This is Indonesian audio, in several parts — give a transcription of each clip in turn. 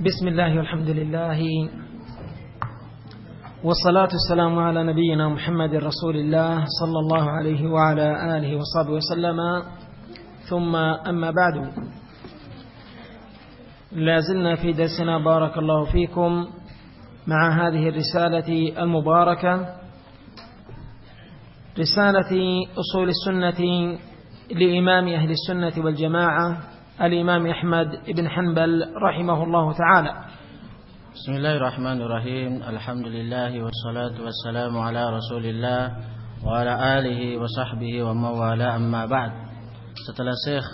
بسم الله والحمد لله. والصلاة والسلام على نبينا محمد رسول الله صلى الله عليه وعلى آله وصحبه وسلم. ثم أما بعد. لا زلنا في درسنا بارك الله فيكم مع هذه الرسالة المباركة. رسالة أصول السنة لإمام أهل السنة والجماعة. الإمام أحمد بن حنبل رحمه الله تعالى بسم الله الرحمن الرحيم الحمد لله والصلاة والسلام على رسول الله وعلى آله وصحبه وموالا أما بعد setelah Syekh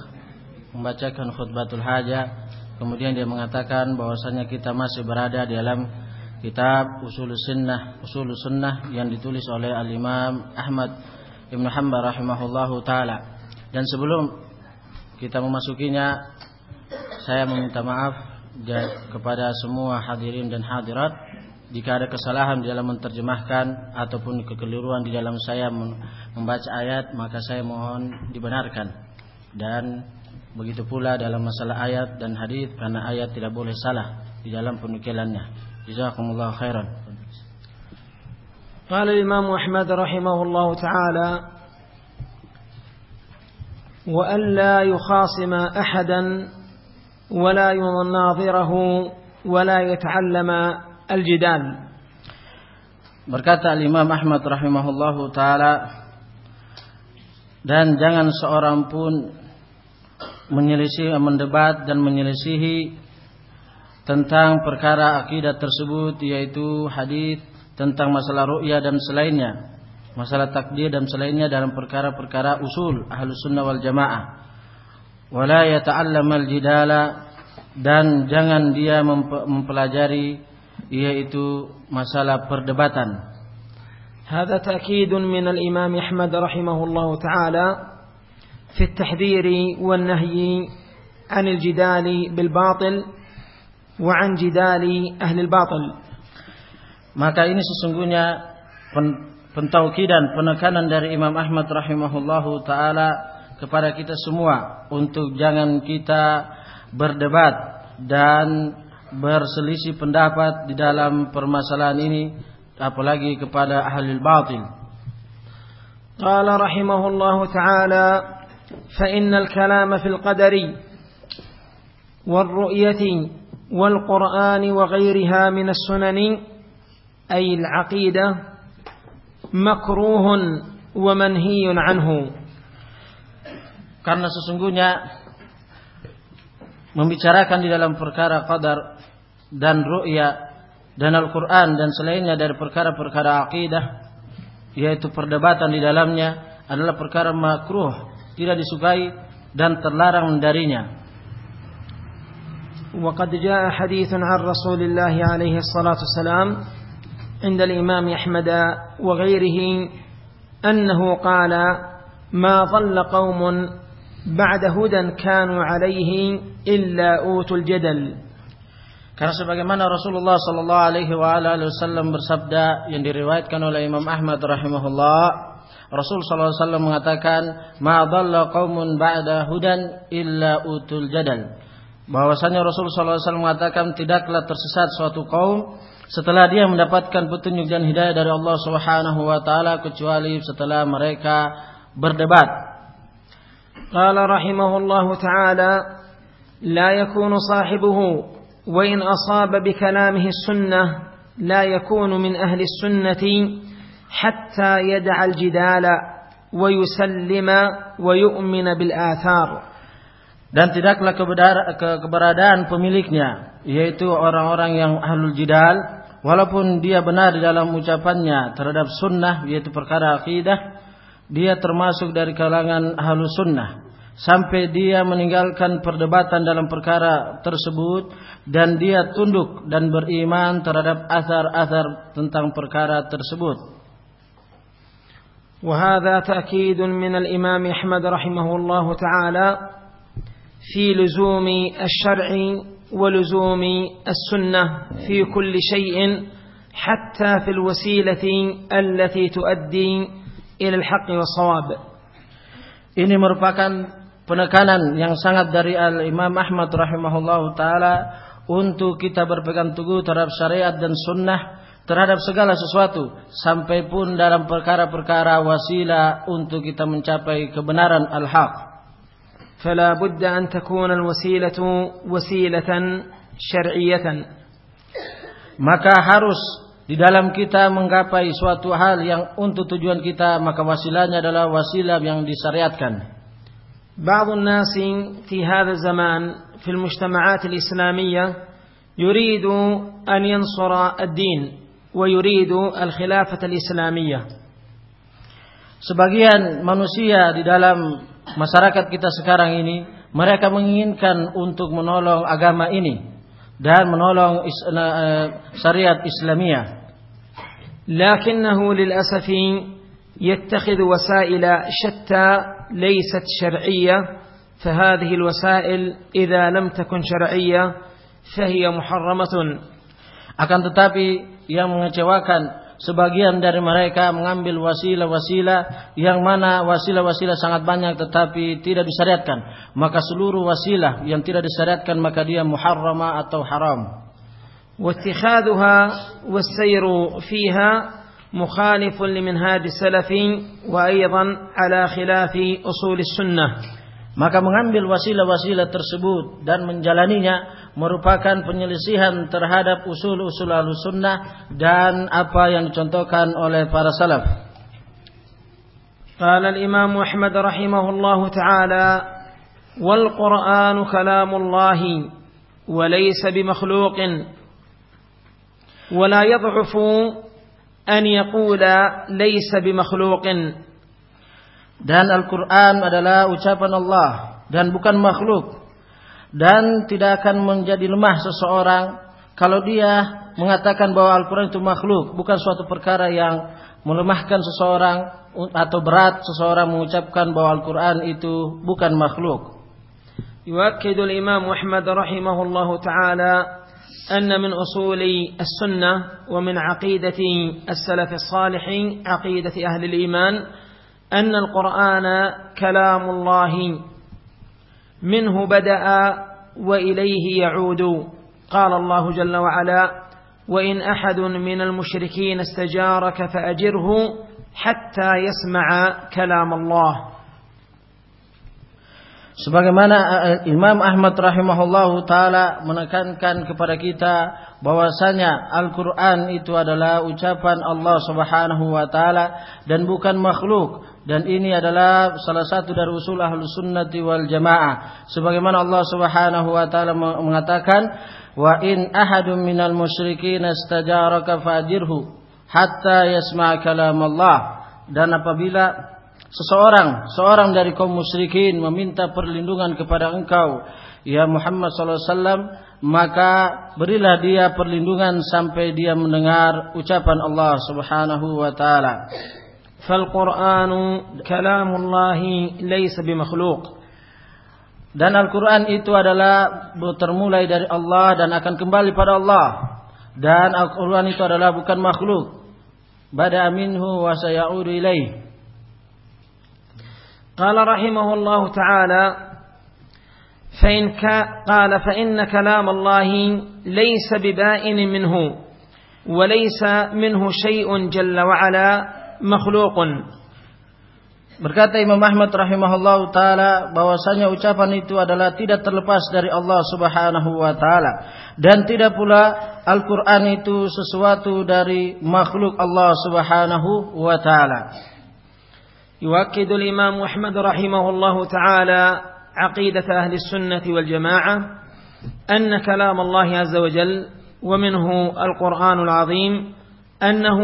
membacakan khutbatul hajah kemudian dia mengatakan bahwasanya kita masih berada di dalam kitab usul sunnah usul sunnah yang ditulis oleh al Imam Ahmad Ibn Hanbal rahimahullahu taala dan sebelum kita memasukinya saya meminta maaf kepada semua hadirin dan hadirat jika ada kesalahan di dalam menerjemahkan ataupun kekeliruan di dalam saya membaca ayat maka saya mohon dibenarkan dan begitu pula dalam masalah ayat dan hadis karena ayat tidak boleh salah di dalam penukilannya جزاكم الله خيرا قال الإمام أحمد رحمه الله تعالى وأن لا يخاصم أحدا ولا يناظره ولا يتعلم الجدال Berkata Imam Ahmad rahimahullahu taala dan jangan seorang pun menyelisih mendebat dan menyelisihi tentang perkara akidah tersebut yaitu hadis tentang masalah ru'ya dan selainnya masalah takdir dan selainnya dalam perkara-perkara usul ahlu sunnah wal jamaah wala yata'allam al-jidala dan jangan dia mempelajari yaitu masalah perdebatan هذا تأكيد من الإمام أحمد رحمه الله تعالى في التحذير والنهي عن الجدال بالباطل وعن جدال أهل الباطل maka ini sesungguhnya pentaukidan penekanan dari Imam Ahmad rahimahullahu taala kepada kita semua untuk jangan kita berdebat dan berselisih pendapat di dalam permasalahan ini apalagi kepada ahli batil. قال رحمه الله تعالى فإن الكلام في القدر والرؤية والقرآن وغيرها من السنن أي العقيدة مكروه ومنهي عنه karena sesungguhnya membicarakan di dalam perkara qadar dan ru'ya dan Al-Quran dan selainnya dari perkara-perkara akidah yaitu perdebatan di dalamnya adalah perkara makruh tidak disukai dan terlarang darinya وقد جاء حديث عن رسول الله عليه الصلاة والسلام عند الإمام أحمد وغيره أنه قال ما ضل قوم بعد هدى كانوا عليه إلا أوتوا الجدل Karena sebagaimana Rasulullah Sallallahu Alaihi Wasallam bersabda yang diriwayatkan oleh Imam Ahmad rahimahullah, Rasul Sallallahu Alaihi Wasallam mengatakan, "Ma dhalla qaumun ba'da hudan illa utul jadal." bahwasanya Rasulullah SAW mengatakan tidaklah tersesat suatu kaum setelah dia mendapatkan petunjuk dan hidayah dari Allah Subhanahu wa taala kecuali setelah mereka berdebat. Qala rahimahullahu taala la yakunu sahibuhu wa in asaba bi kalamihi sunnah la yakunu min ahli sunnati hatta yad'a al-jidala wa yusallima wa yu'mina bil athar. dan tidaklah keberadaan pemiliknya yaitu orang-orang yang ahlul jidal walaupun dia benar di dalam ucapannya terhadap sunnah yaitu perkara akidah dia termasuk dari kalangan ahlus sunnah sampai dia meninggalkan perdebatan dalam perkara tersebut dan dia tunduk dan beriman terhadap asar-asar tentang perkara tersebut وهذا تأكيد من الإمام أحمد رحمه الله تعالى في لزوم الشرع ولزوم السنة في كل شيء حتى في الوسيلة التي تؤدي إلى الحق والصواب Ini merupakan penekanan yang sangat dari Al Imam Ahmad rahimahullah taala untuk kita berpegang teguh terhadap syariat dan sunnah terhadap segala sesuatu sampai pun dalam perkara-perkara wasilah untuk kita mencapai kebenaran al-haq. فلا بد أن تكون الوسيلة وسيلة شرعية. Maka harus di dalam kita menggapai suatu hal yang untuk tujuan kita maka wasilahnya adalah wasilah yang disyariatkan. بعض الناس في هذا الزمان في المجتمعات الإسلامية يريد أن ينصر الدين ويريد الخلافة الإسلامية Sebagian manusia di dalam masyarakat kita sekarang ini mereka menginginkan untuk menolong agama ini dan menolong syariat Islamiyah. لكنه للأسف يتخذ وسائل شتى ليست شرعية فهذه الوسائل إذا لم تكن شرعية فهي محرمة akan tetapi yang mengecewakan sebagian dari mereka mengambil wasilah-wasilah yang mana wasilah-wasilah sangat banyak tetapi tidak disyariatkan maka seluruh wasilah yang tidak disyariatkan maka dia muharrama atau haram واتخاذها والسير فيها مخالف لمنهاج السلف وأيضا على خلاف أصول السنة maka mengambil wasilah-wasilah tersebut dan menjalaninya merupakan penyelisihan terhadap usul-usul sunnah dan apa yang dicontohkan oleh para salaf. قال الإمام أحمد رحمه الله تعالى والقرآن كلام الله وليس بمخلوق ولا يضعف أن يقول ليس بمخلوق dan Al-Quran adalah ucapan Allah dan bukan makhluk dan tidak akan menjadi lemah seseorang kalau dia mengatakan bahwa Al-Quran itu makhluk, bukan suatu perkara yang melemahkan seseorang atau berat seseorang mengucapkan bahwa Al-Quran itu bukan makhluk. يؤكد الإمام أحمد رحمه الله تعالى أن من أصول السنة ومن عقيدة السلف الصالح عقيدة أهل الإيمان أن القرآن كلام الله منه بدأ وإليه يعود قال الله جل وعلا وإن أحد من المشركين استجارك فأجره حتى يسمع كلام الله Sebagaimana eh, Imam Ahmad rahimahullahu taala menekankan kepada kita bahwasanya Al-Qur'an itu adalah ucapan Allah Subhanahu wa taala dan bukan makhluk dan ini adalah salah satu dari usul ahlu sunnati wal jamaah. Sebagaimana Allah subhanahu wa ta'ala mengatakan wa in ahadun minal musyrikin istajaraka fajirhu hatta yasma' kalam Allah dan apabila seseorang seorang dari kaum musyrikin meminta perlindungan kepada engkau ya Muhammad sallallahu alaihi wasallam maka berilah dia perlindungan sampai dia mendengar ucapan Allah Subhanahu wa taala فالقرآن كلام الله ليس بمخلوق dan Al-Quran itu adalah termulai dari Allah dan akan kembali pada Allah dan Al-Quran itu adalah bukan makhluk bada minhu wa sayaudu ilaih قال رحمه الله تعالى فإن قال فإن كلام الله ليس ببائن منه وليس منه شيء جل وعلا makhluqun. Berkata Imam Ahmad rahimahullah taala bahwasanya ucapan itu adalah tidak terlepas dari Allah Subhanahu wa taala dan tidak pula Al-Qur'an itu sesuatu dari makhluk Allah Subhanahu wa taala. يؤكد الإمام أحمد رحمه الله تعالى عقيدة أهل السنة والجماعة أن كلام الله عز وجل ومنه القرآن العظيم أنه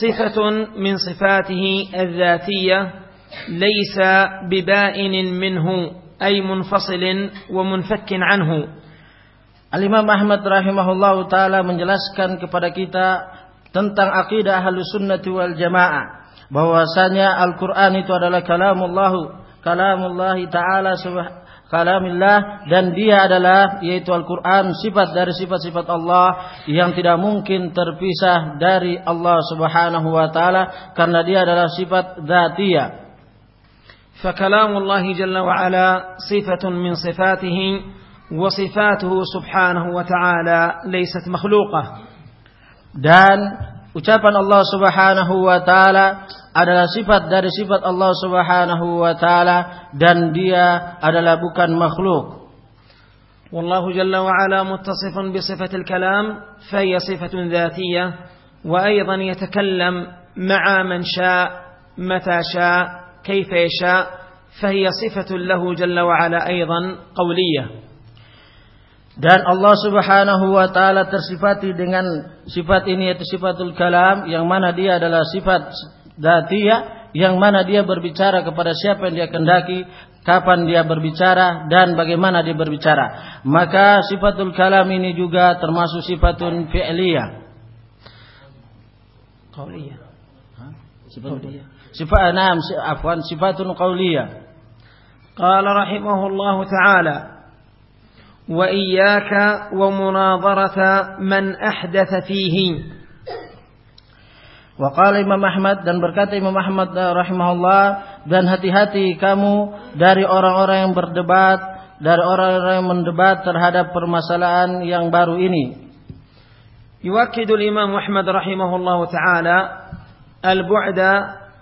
صفة من صفاته الذاتية ليس ببائن منه أي منفصل ومنفك عنه Al-Imam Ahmad rahimahullah ta'ala menjelaskan kepada kita tentang akidah ahlu sunnati wal jamaah. Bahwasanya Al-Quran itu adalah kalamullah, kalamullah ta'ala kalamillah dan dia adalah yaitu Al-Qur'an sifat dari sifat-sifat Allah yang tidak mungkin terpisah dari Allah Subhanahu wa taala karena dia adalah sifat dzatiyah. فكلام الله جل وعلا صفة من صفاته وصفاته سبحانه وتعالى ليست مخلوقة dan ucapan Allah Subhanahu wa taala adalah sifat dari sifat Allah Subhanahu wa taala dan dia adalah bukan makhluk والله جل وعلا متصف بصفة الكلام فهي صفة ذاتية وأيضا يتكلم مع من شاء متى شاء كيف يشاء فهي صفة له جل وعلا أيضا قولية Dan Allah Subhanahu wa taala tersifati dengan sifat ini yaitu sifatul kalam yang mana dia adalah sifat dzatiyah yang mana dia berbicara kepada siapa yang dia kendaki, kapan dia berbicara dan bagaimana dia berbicara. Maka sifatul kalam ini juga termasuk sifatun fi'liyah. Qauliyah. Sifat qauliyah. Sifat enam, afwan sifatun qauliyah. Qala rahimahullahu taala وإياك ومناظرة من أحدث فيه Waqala Imam Ahmad dan berkata Imam Ahmad rahimahullah dan hati-hati kamu dari orang-orang yang berdebat dari orang-orang yang mendebat terhadap permasalahan yang baru ini. يؤكد الإمام أحمد رحمه الله تعالى البعد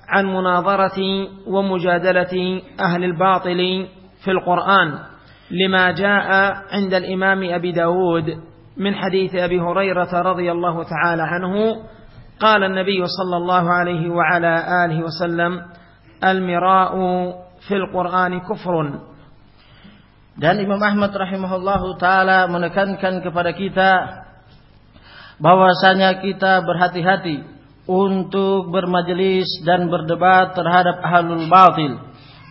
عن مناظرة ومجادلة أهل الباطل في القرآن لما جاء عند الإمام أبي داود من حديث أبي هريرة رضي الله تعالى عنه قال النبي صلى الله عليه وعلى آله وسلم المراء في القرآن كفر Dan Imam Ahmad rahimahullahu taala menekankan kepada kita bahwasanya kita berhati-hati untuk bermajelis dan berdebat terhadap ahlul batil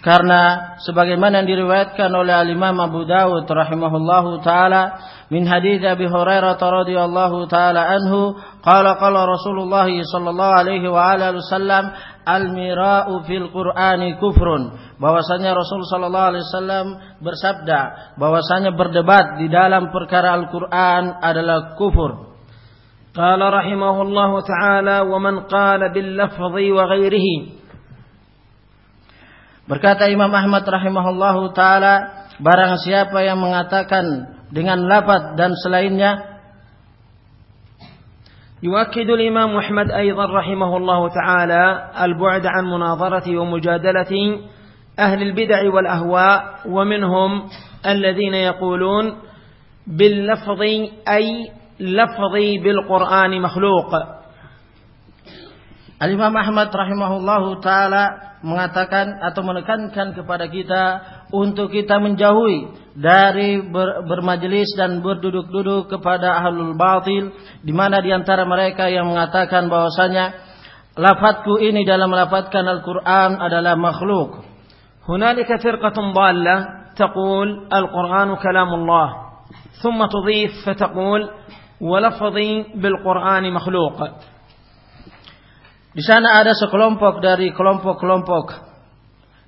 karena sebagaimana yang diriwayatkan oleh Al-Imam Abu Dawud rahimahullahu taala min hadis Abi Hurairah radhiyallahu taala anhu qala qala Rasulullah sallallahu alaihi wa alihi wasallam al-mira'u fil Qur'ani kufrun bahwasanya Rasul sallallahu alaihi wasallam bersabda bahwasanya berdebat di dalam perkara Al-Qur'an adalah kufur قال رحمه الله تعالى ومن قال باللفظ وغيره Berkata Imam Ahmad rahimahullahu taala, barang siapa yang mengatakan dengan lafaz dan selainnya يؤكد الإمام أحمد أيضا رحمه الله تعالى البعد عن مناظرة ومجادلة أهل البدع والأهواء ومنهم الذين يقولون باللفظ أي لفظ بالقرآن مخلوق Al-Imam Ahmad rahimahullahu taala mengatakan atau menekankan kepada kita untuk kita menjauhi dari ber, bermajelis dan berduduk-duduk kepada ahlul batil di mana di antara mereka yang mengatakan bahwasanya lafadzku ini dalam melafatkan Al-Qur'an adalah makhluk. Hunalika firqatun dhalla taqul Al-Qur'anu kalamullah thumma tudhif fataqul taqul walafadhi bil Qur'ani makhluq. Di sana ada sekelompok dari kelompok-kelompok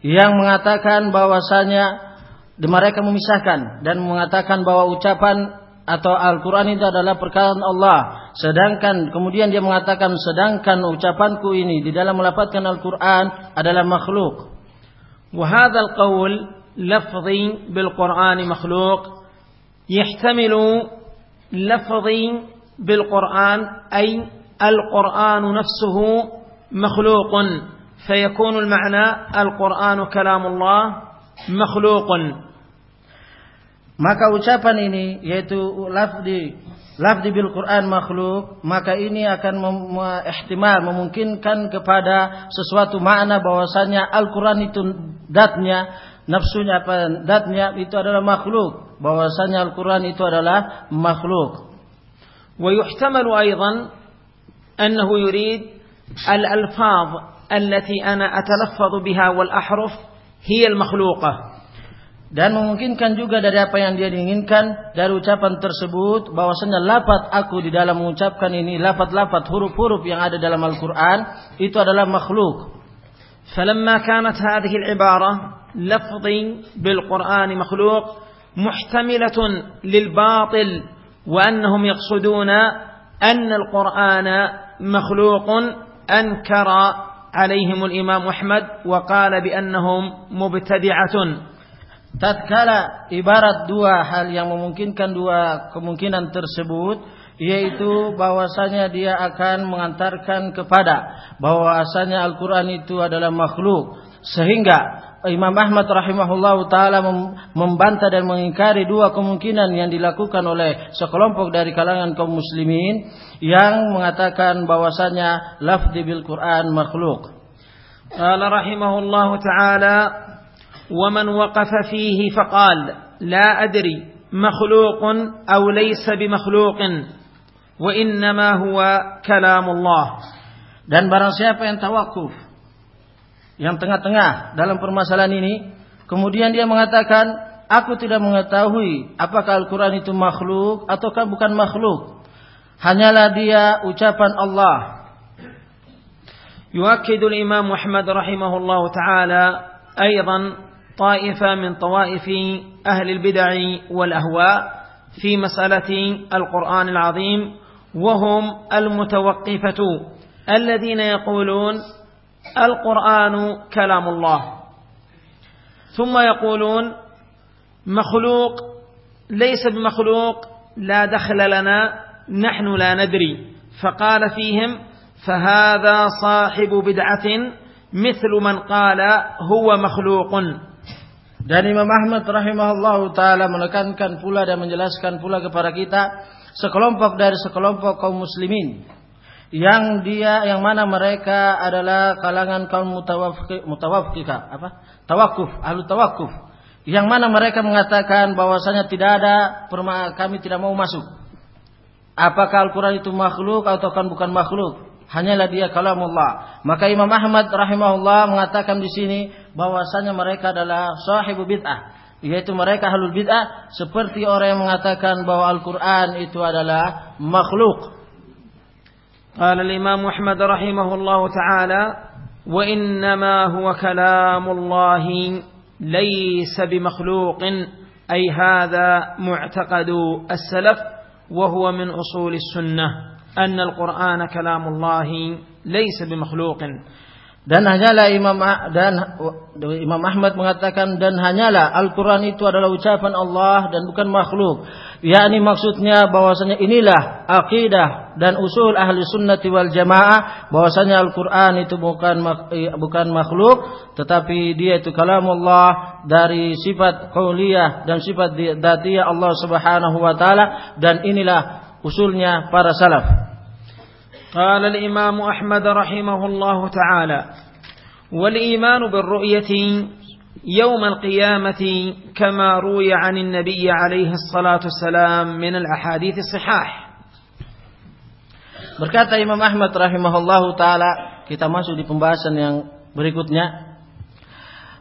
yang mengatakan bahwasanya mereka memisahkan dan mengatakan bahwa ucapan atau Al-Quran itu adalah perkara Allah. Sedangkan kemudian dia mengatakan sedangkan ucapanku ini di dalam melafatkan Al-Quran adalah makhluk. Wahadal qawl lafzi bil Qur'ani makhluk yahtamilu lafzi bil Qur'an ay al-Qur'an nafsuhu مخلوق فيكون المعنى القرآن كلام الله مخلوق Maka ucapan ini yaitu lafdi lafdi bil Quran makhluk, maka ini akan mem ihtimal memungkinkan kepada sesuatu makna bahwasanya Al-Quran itu datnya, nafsunya apa datnya itu adalah makhluk, bahwasanya Al-Quran itu adalah makhluk. ويحتمل أيضا أنه يريد الألفاظ التي أنا أتلفظ بها والأحرف هي المخلوقة Dan memungkinkan juga dari apa yang dia inginkan dari ucapan tersebut bahwasanya lafaz aku di dalam mengucapkan ini lafaz-lafaz huruf-huruf yang ada dalam Al-Qur'an itu adalah makhluk. فلما كانت هذه العبارة لفظي بالقرآن مخلوق محتملة للباطل وأنهم يقصدون أن القرآن مخلوق أنكر عليهم الإمام أحمد وقال بأنهم مبتدعة tatkala ibarat dua hal yang memungkinkan dua kemungkinan tersebut yaitu bahwasanya dia akan mengantarkan kepada bahwasanya Al-Qur'an itu adalah makhluk sehingga Imam Ahmad rahimahullah taala membantah dan mengingkari dua kemungkinan yang dilakukan oleh sekelompok dari kalangan kaum muslimin yang mengatakan bahwasanya lafzi bil Quran makhluk. Qala rahimahullah taala wa man waqafa fihi faqal la adri makhluqun aw laysa bimakhluqin wa innama huwa kalamullah. Dan barang siapa yang tawakuf yang tengah-tengah dalam permasalahan ini kemudian dia mengatakan aku tidak mengetahui apakah Al-Qur'an itu makhluk ataukah bukan makhluk hanyalah dia ucapan Allah يؤكد الإمام محمد رحمه الله تعالى أيضا طائفة من طوائف أهل البدع والأهواء في مسألة القرآن العظيم وهم المتوقفة الذين يقولون القرآن كلام الله ثم يقولون مخلوق ليس بمخلوق لا دخل لنا نحن لا ندري فقال فيهم فهذا صاحب بدعة مثل من قال هو مخلوق Dan Imam Ahmad rahimahullah taala menekankan pula dan menjelaskan pula kepada kita sekelompok dari sekelompok kaum muslimin yang dia yang mana mereka adalah kalangan kaum mutawaffiq apa? Tawakuf ahlu tawakuf yang mana mereka mengatakan bahwasanya tidak ada kami tidak mau masuk. Apakah Al-Qur'an itu makhluk atau kan bukan makhluk? Hanyalah dia kalamullah. Maka Imam Ahmad rahimahullah mengatakan di sini bahwasanya mereka adalah sahibu bid'ah, yaitu mereka halul bid'ah seperti orang yang mengatakan bahwa Al-Qur'an itu adalah makhluk. قال الإمام أحمد رحمه الله تعالى وإنما هو كلام الله ليس بمخلوق أي هذا معتقد السلف وهو من أصول السنة أن القرآن كلام الله ليس بمخلوق dan hanyalah Imam dan Imam Ahmad mengatakan dan hanyalah Al-Qur'an itu adalah ucapan Allah dan bukan makhluk. yakni maksudnya bahwasanya inilah akidah dan usul ahli sunnati wal jamaah bahwasanya Al-Qur'an itu bukan bukan makhluk tetapi dia itu kalamullah dari sifat qauliyah dan sifat dzatiyah Allah Subhanahu wa taala dan inilah usulnya para salaf. قال الإمام أحمد رحمه الله تعالى والإيمان بالرؤية يوم القيامة كما روي عن النبي عليه الصلاة والسلام من الأحاديث الصحاح Berkata Imam Ahmad rahimahullahu taala, kita masuk di pembahasan yang berikutnya.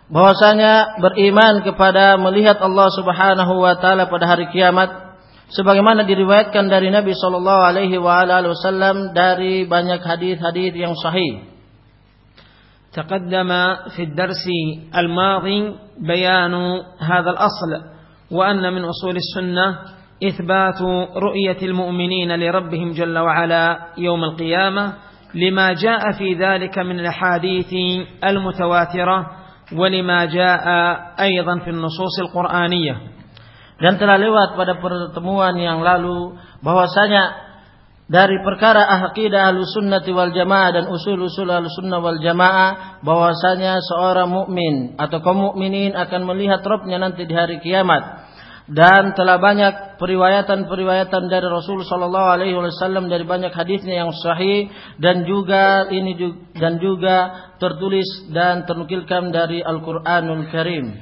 Bahwasanya beriman kepada melihat Allah Subhanahu wa taala pada hari kiamat sebagaimana diriwayatkan dari Nabi sallallahu alaihi wasallam dari banyak hadis-hadis yang sahih. تقدم في الدرس الماضي بيان هذا الأصل وأن من أصول السنة إثبات رؤية المؤمنين لربهم جل وعلا يوم القيامة لما جاء في ذلك من الأحاديث المتواترة ولما جاء أيضا في النصوص القرآنية. Dan telah lewat pada pertemuan yang lalu bahwasanya dari perkara aqidah sunnati wal jamaah dan usul-usul sunnah wal jamaah bahwasanya seorang mukmin atau kaum mukminin akan melihat Rabbnya nanti di hari kiamat dan telah banyak periwayatan-periwayatan dari Rasul sallallahu alaihi wasallam dari banyak hadisnya yang sahih dan juga ini juga, dan juga tertulis dan ternukilkan dari Al-Qur'anul Karim.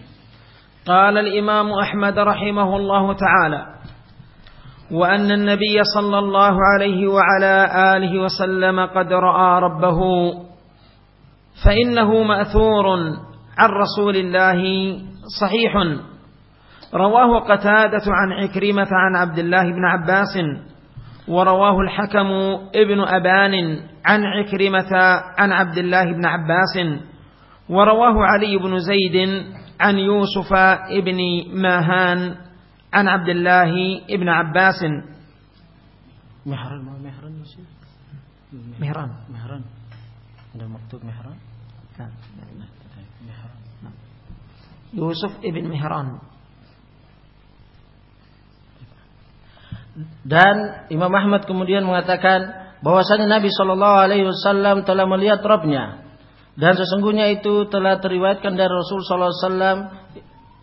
Qala Imam Ahmad rahimahullahu taala وأن النبي صلى الله عليه وعلى آله وسلم قد رأى ربه فإنه مأثور عن رسول الله صحيح. رواه قتادة عن عكرمة عن عبد الله بن عباس ورواه الحكم ابن أبان عن عكرمة عن عبد الله بن عباس ورواه علي بن زيد عن يوسف ابن ماهان. عن عبد الله ابن عباس مهران ما مهران مهران مهران عندما مكتوب مهران لا يوسف ابن مهران Dan Imam Ahmad kemudian mengatakan bahwasanya Nabi Shallallahu Alaihi Wasallam telah melihat Robnya dan sesungguhnya itu telah teriwayatkan dari Rasul Shallallahu Alaihi Wasallam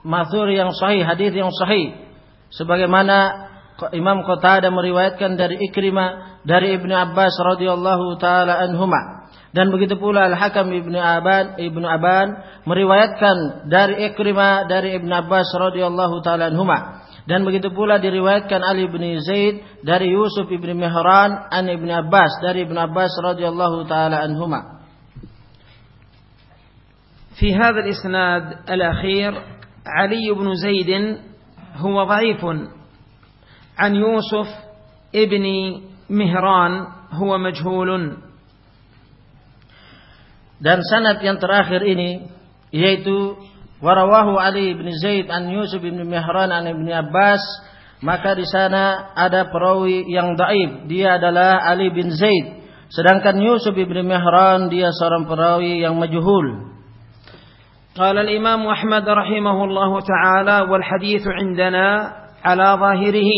mathur yang sahih hadis yang sahih sebagaimana Imam Qatadah meriwayatkan dari Ikrimah dari Ibnu Abbas radhiyallahu taala anhuma dan begitu pula Al-Hakam Ibnu Aban Ibnu Aban meriwayatkan dari Ikrimah dari Ibnu Abbas radhiyallahu taala anhuma dan begitu pula diriwayatkan Ali bin Zaid dari Yusuf bin Mihran an Ibnu Abbas dari Ibnu Abbas radhiyallahu taala anhuma في هذا الإسناد الأخير علي بن زيد هو ضعيف عن يوسف ابن مهران هو مجهول dan sanad yang terakhir ini yaitu warawahu Ali bin Zaid an Yusuf bin Mihran an Ibn Abbas maka di sana ada perawi yang daib dia adalah Ali bin Zaid sedangkan Yusuf bin Mihran dia seorang perawi yang majhul قال الإمام أحمد رحمه الله تعالى والحديث عندنا على ظاهره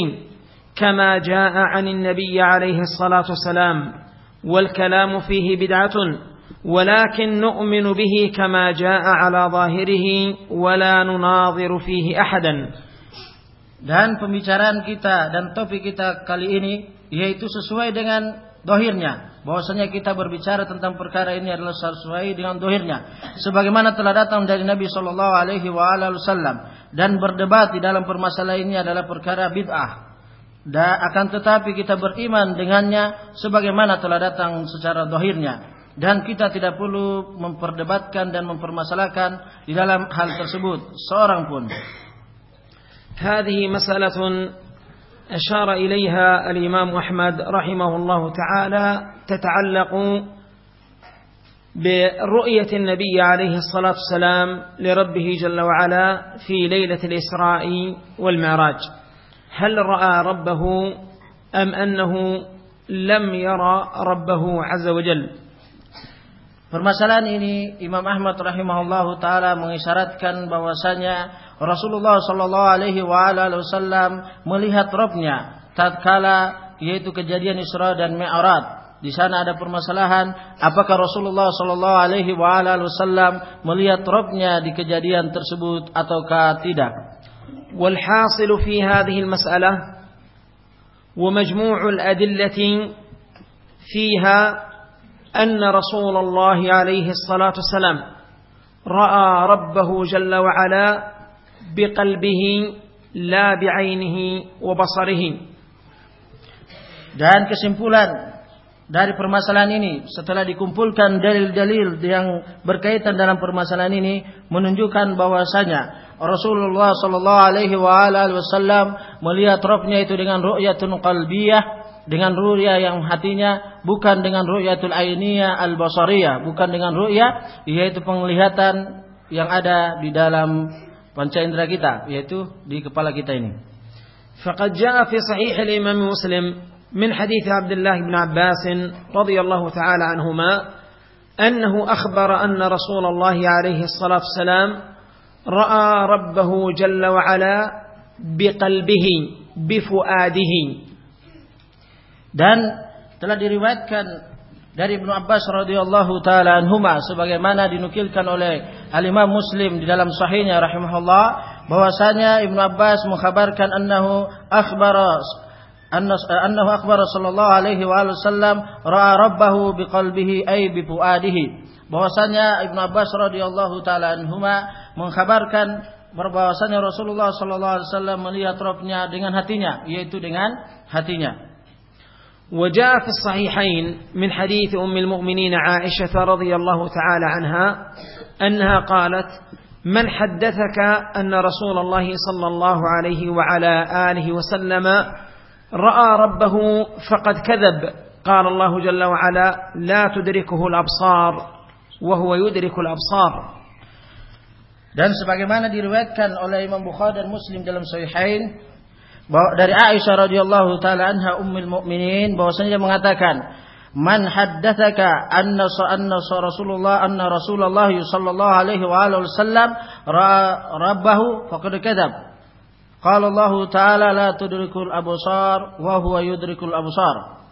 كما جاء عن النبي عليه الصلاة والسلام والكلام فيه بدعة ولكن نؤمن به كما جاء على ظاهره ولا نناظر فيه أحدا. Dan pembicaraan kita dan topik kita kali ini yaitu sesuai dengan dohirnya. bahwasanya kita berbicara tentang perkara ini adalah sesuai dengan dohirnya sebagaimana telah datang dari Nabi Shallallahu Alaihi Wasallam dan berdebat di dalam permasalahan ini adalah perkara bid'ah Da, akan tetapi kita beriman dengannya sebagaimana telah datang secara dohirnya dan kita tidak perlu memperdebatkan dan mempermasalahkan di dalam hal tersebut seorang pun. هذه مسألة أشار إليها الإمام أحمد رحمه الله تعالى تتعلق برؤية النبي عليه الصلاة والسلام لربه جل وعلا في ليلة الإسراء والمعراج هل رأى ربه أم أنه لم يرى ربه عز وجل Permasalahan ini Imam Ahmad rahimahullahu taala mengisyaratkan bahwasanya Rasulullah sallallahu alaihi wasallam melihat Rabbnya tatkala yaitu kejadian Isra dan Mi'raj. Di sana ada permasalahan apakah Rasulullah sallallahu alaihi wasallam melihat Rabbnya di kejadian tersebut ataukah tidak. والحاصل في هذه المسألة ومجموع الأدلة فيها أن رسول الله عليه الصلاة والسلام رأى ربه جل وعلا بقلبه لا بعينه وبصره dan kesimpulan dari permasalahan ini setelah dikumpulkan dalil-dalil yang berkaitan dalam permasalahan ini menunjukkan bahwasanya Rasulullah sallallahu alaihi wasallam melihat Rabbnya itu dengan ru'yatun qalbiyah dengan ru'ya yang hatinya bukan dengan ru'yatul ainiyah al-basariyah bukan dengan ru'ya yaitu penglihatan yang ada di dalam panca indera kita yaitu di kepala kita ini. Faqad jaa fi sahih al-Imam Muslim من حديث عبد الله بن عباس رضي الله تعالى عنهما أنه أخبر أن رسول الله عليه الصلاة والسلام رأى ربه جل وعلا بقلبه بفؤاده dan telah diriwayatkan dari Ibnu Abbas radhiyallahu taala anhuma sebagaimana dinukilkan oleh Al Imam Muslim di dalam sahihnya rahimahullah bahwasanya Ibnu Abbas mengkhabarkan annahu akhbara أنه أخبر صلى الله عليه وسلم رأى ربه بقلبه أي بفؤاده bahwasanya Ibnu Abbas radhiyallahu taala anhuma mengkhabarkan bahwasanya Rasulullah sallallahu alaihi wasallam melihat Rabbnya dengan hatinya yaitu dengan hatinya وجاء في الصحيحين من حديث أم المؤمنين عائشة رضي الله تعالى عنها أنها قالت من حدثك أن رسول الله صلى الله عليه وعلى آله وسلم رأى ربه فقد كذب قال الله جل وعلا لا تدركه الأبصار وهو يدرك الأبصار dan sebagaimana diriwayatkan oleh Imam Bukhari dan Muslim dalam Sahihain bahwa dari Aisyah radhiyallahu taala anha ummul mukminin bahwasanya dia mengatakan man haddatsaka anna anna Rasulullah anna Rasulullah sallallahu alaihi wa alihi wasallam rabbahu faqad kadzab. Qala Allah Ta'ala la tudrikul absar wa huwa yudrikul absar.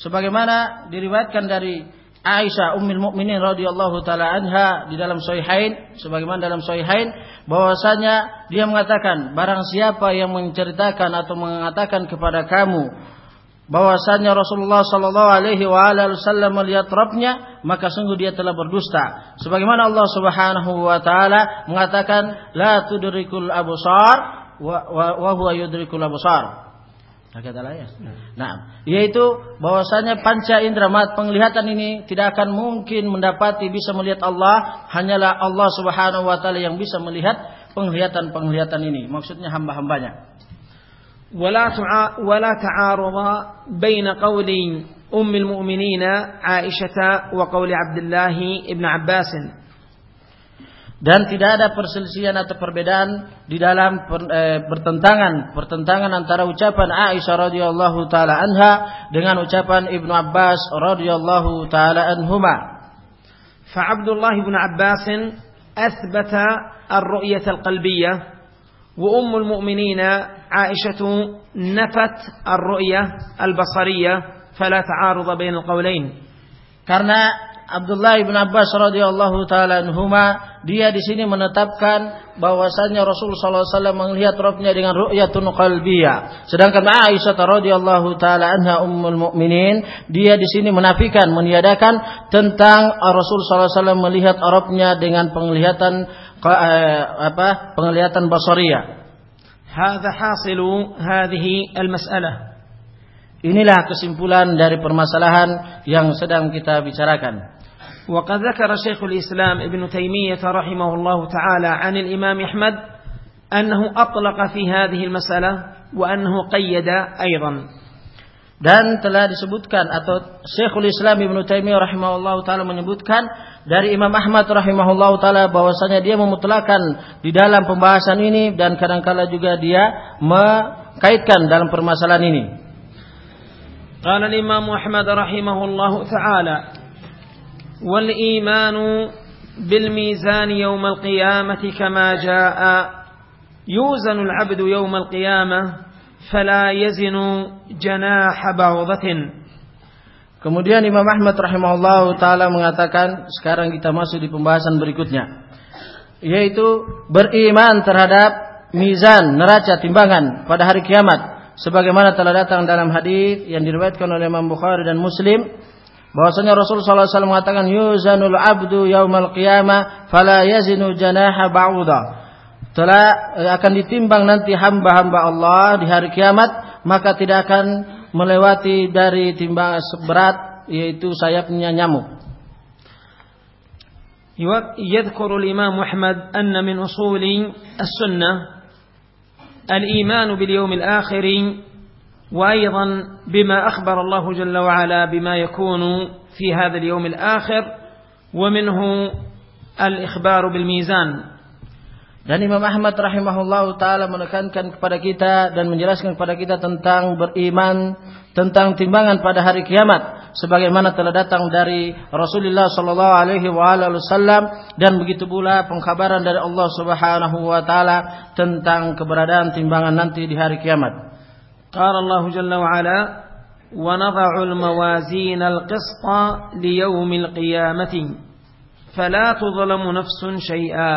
Sebagaimana diriwayatkan dari Aisyah Ummul Mukminin radhiyallahu taala anha di dalam Sahihain sebagaimana dalam Sahihain bahwasanya dia mengatakan barang siapa yang menceritakan atau mengatakan kepada kamu bahwasanya Rasulullah sallallahu alaihi wasallam melihat Rabbnya maka sungguh dia telah berdusta sebagaimana Allah Subhanahu wa taala mengatakan la tudrikul absar wa, wa, wa huwa yudrikul absar ya. Nah, yaitu bahwasanya panca indera mat penglihatan ini tidak akan mungkin mendapati bisa melihat Allah, hanyalah Allah Subhanahu wa taala yang bisa melihat penglihatan-penglihatan ini. Maksudnya hamba-hambanya. ولا ولا تعارض بين قول أم المؤمنين عائشة وقول عبد الله ابن عباس dan tidak ada perselisihan atau perbedaan di dalam per, e, pertentangan pertentangan antara ucapan Aisyah radhiyallahu taala anha dengan ucapan Ibnu Abbas radhiyallahu taala anhuma. Fa Abdullah bin Abbas athbata ar-ru'yah al-qalbiyyah wa ummul mu'minin Aisyah nafat ar-ru'yah al-basariyyah fala ta'arud bain al-qawlain. Karena Abdullah bin Abbas radhiyallahu taala anhuma dia di sini menetapkan bahwasanya Rasul sallallahu alaihi wasallam melihat Rabbnya dengan ru'yatun qalbiyah. Sedangkan Aisyah radhiyallahu taala anha ummul mukminin, dia di sini menafikan, meniadakan tentang Rasul sallallahu alaihi wasallam melihat Rabbnya dengan penglihatan eh, apa? penglihatan basariyah. Hadza hasilu hadhihi al-mas'alah. Inilah kesimpulan dari permasalahan yang sedang kita bicarakan. وقد ذكر شيخ الإسلام ابن تيمية رحمه الله تعالى عن الإمام أحمد أنه أطلق في هذه المسألة وأنه قيد أيضا dan telah disebutkan atau Syekhul Islam Ibnu Taimiyah rahimahullahu taala menyebutkan dari Imam Ahmad rahimahullahu taala bahwasanya dia memutlakan di dalam pembahasan ini dan kadangkala juga dia mengkaitkan dalam permasalahan ini. Qala Imam Ahmad rahimahullahu taala والإيمان بالميزان يوم القيامة كما جاء. يوزن العبد يوم القيامة فلا يزن جناح fala Kemudian Imam Ahmad rahimahullah taala mengatakan sekarang kita masuk di pembahasan berikutnya yaitu beriman terhadap mizan neraca timbangan pada hari kiamat sebagaimana telah datang dalam hadis yang diriwayatkan oleh Imam Bukhari dan Muslim bahwasanya Rasul sallallahu alaihi wasallam mengatakan yuzanul abdu yaumal qiyamah fala yazinu janaha ba'udha. Telah eh, akan ditimbang nanti hamba-hamba Allah di hari kiamat maka tidak akan melewati dari timbang seberat yaitu sayapnya nyamuk. يذكر الإمام أحمد أن من أصول السنة الإيمان باليوم الآخر وايضا بما اخبر الله جل وعلا بما يكون في هذا اليوم الاخر ومنه الاخبار بالميزان Dan Imam Ahmad rahimahullah taala menekankan kepada kita dan menjelaskan kepada kita tentang beriman tentang timbangan pada hari kiamat sebagaimana telah datang dari Rasulullah sallallahu alaihi wasallam dan begitu pula pengkabaran dari Allah Subhanahu wa taala tentang keberadaan timbangan nanti di hari kiamat. قال الله جل وعلا ونضع الموازين القسط ليوم القيامة فلا تظلم نفس شيئا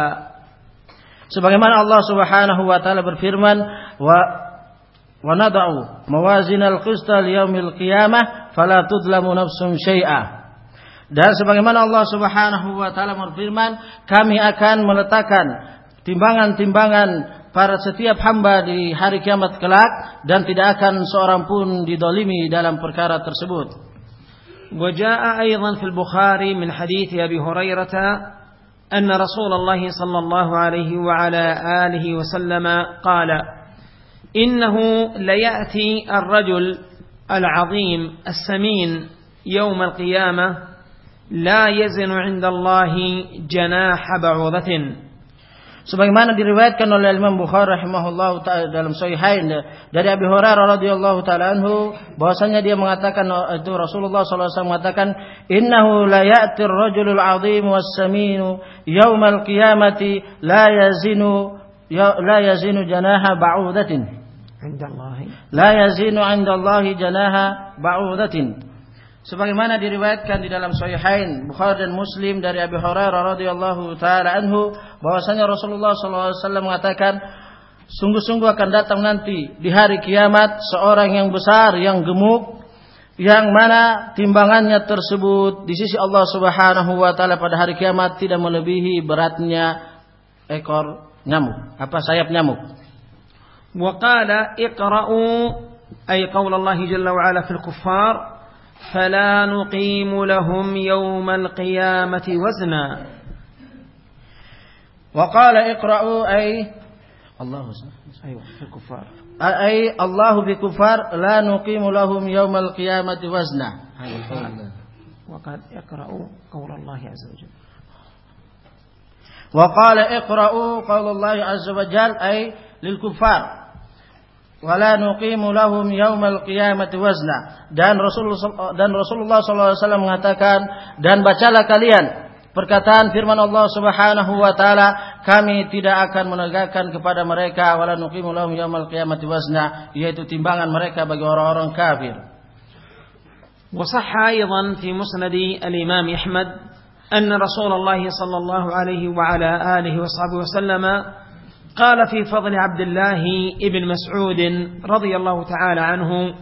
sebagaimana Allah Subhanahu wa taala berfirman wa wa nad'u mawazin al-qista liyaumil qiyamah fala tudlamu nafsun syai'a dan sebagaimana Allah Subhanahu wa taala berfirman kami akan meletakkan timbangan-timbangan para setiap hamba di hari kiamat kelak dan tidak akan seorang pun didolimi dalam perkara tersebut. وجاء أيضا في البخاري من حديث أبي هريرة أن رسول الله صلى الله عليه وعلى آله وسلم قال إنه ليأتي الرجل العظيم السمين يوم القيامة لا يزن عند الله جناح بعوضة sebagaimana diriwayatkan oleh Imam Bukhari rahimahullah taala dalam sahihain dari Abi Hurairah radhiyallahu taala anhu bahwasanya dia mengatakan itu Rasulullah SAW mengatakan innahu la ya'ti ar-rajulul 'azim was-saminu yaumal qiyamati la yazinu ya, la yazinu janaha ba'udatin. 'inda la yazinu 'inda Allah janaha ba'udatin sebagaimana diriwayatkan di dalam Sahihain Bukhari dan Muslim dari Abu Hurairah radhiyallahu taala anhu bahwasanya Rasulullah SAW mengatakan sungguh-sungguh akan datang nanti di hari kiamat seorang yang besar yang gemuk yang mana timbangannya tersebut di sisi Allah Subhanahu wa taala pada hari kiamat tidak melebihi beratnya ekor nyamuk. Apa sayap nyamuk? Wa qala iqra'u ay qaulallahi jalla wa ala fil kuffar فلا نقيم لهم يوم القيامة وزنا. وقال اقرأوا أي الله أيوة في الكفار. أي الله بكفار لا نقيم لهم يوم القيامة وزنا. وقال اقرأوا قول الله عز وجل. وقال اقرأوا قول الله عز وجل أي للكفار. ولا نقيم لهم يوم القيامة وزنا dan Rasulullah dan Rasulullah SAW mengatakan dan bacalah kalian perkataan firman Allah Subhanahu wa taala kami tidak akan menegakkan kepada mereka wala nuqimu lahum yaumal qiyamati wazna yaitu timbangan mereka bagi orang-orang kafir وصح أيضا في مسند الإمام أحمد أن رسول الله صلى الله عليه وعلى آله وصحبه وسلم قال في فضل عبد الله ابن مسعود رضي الله تعالى عنه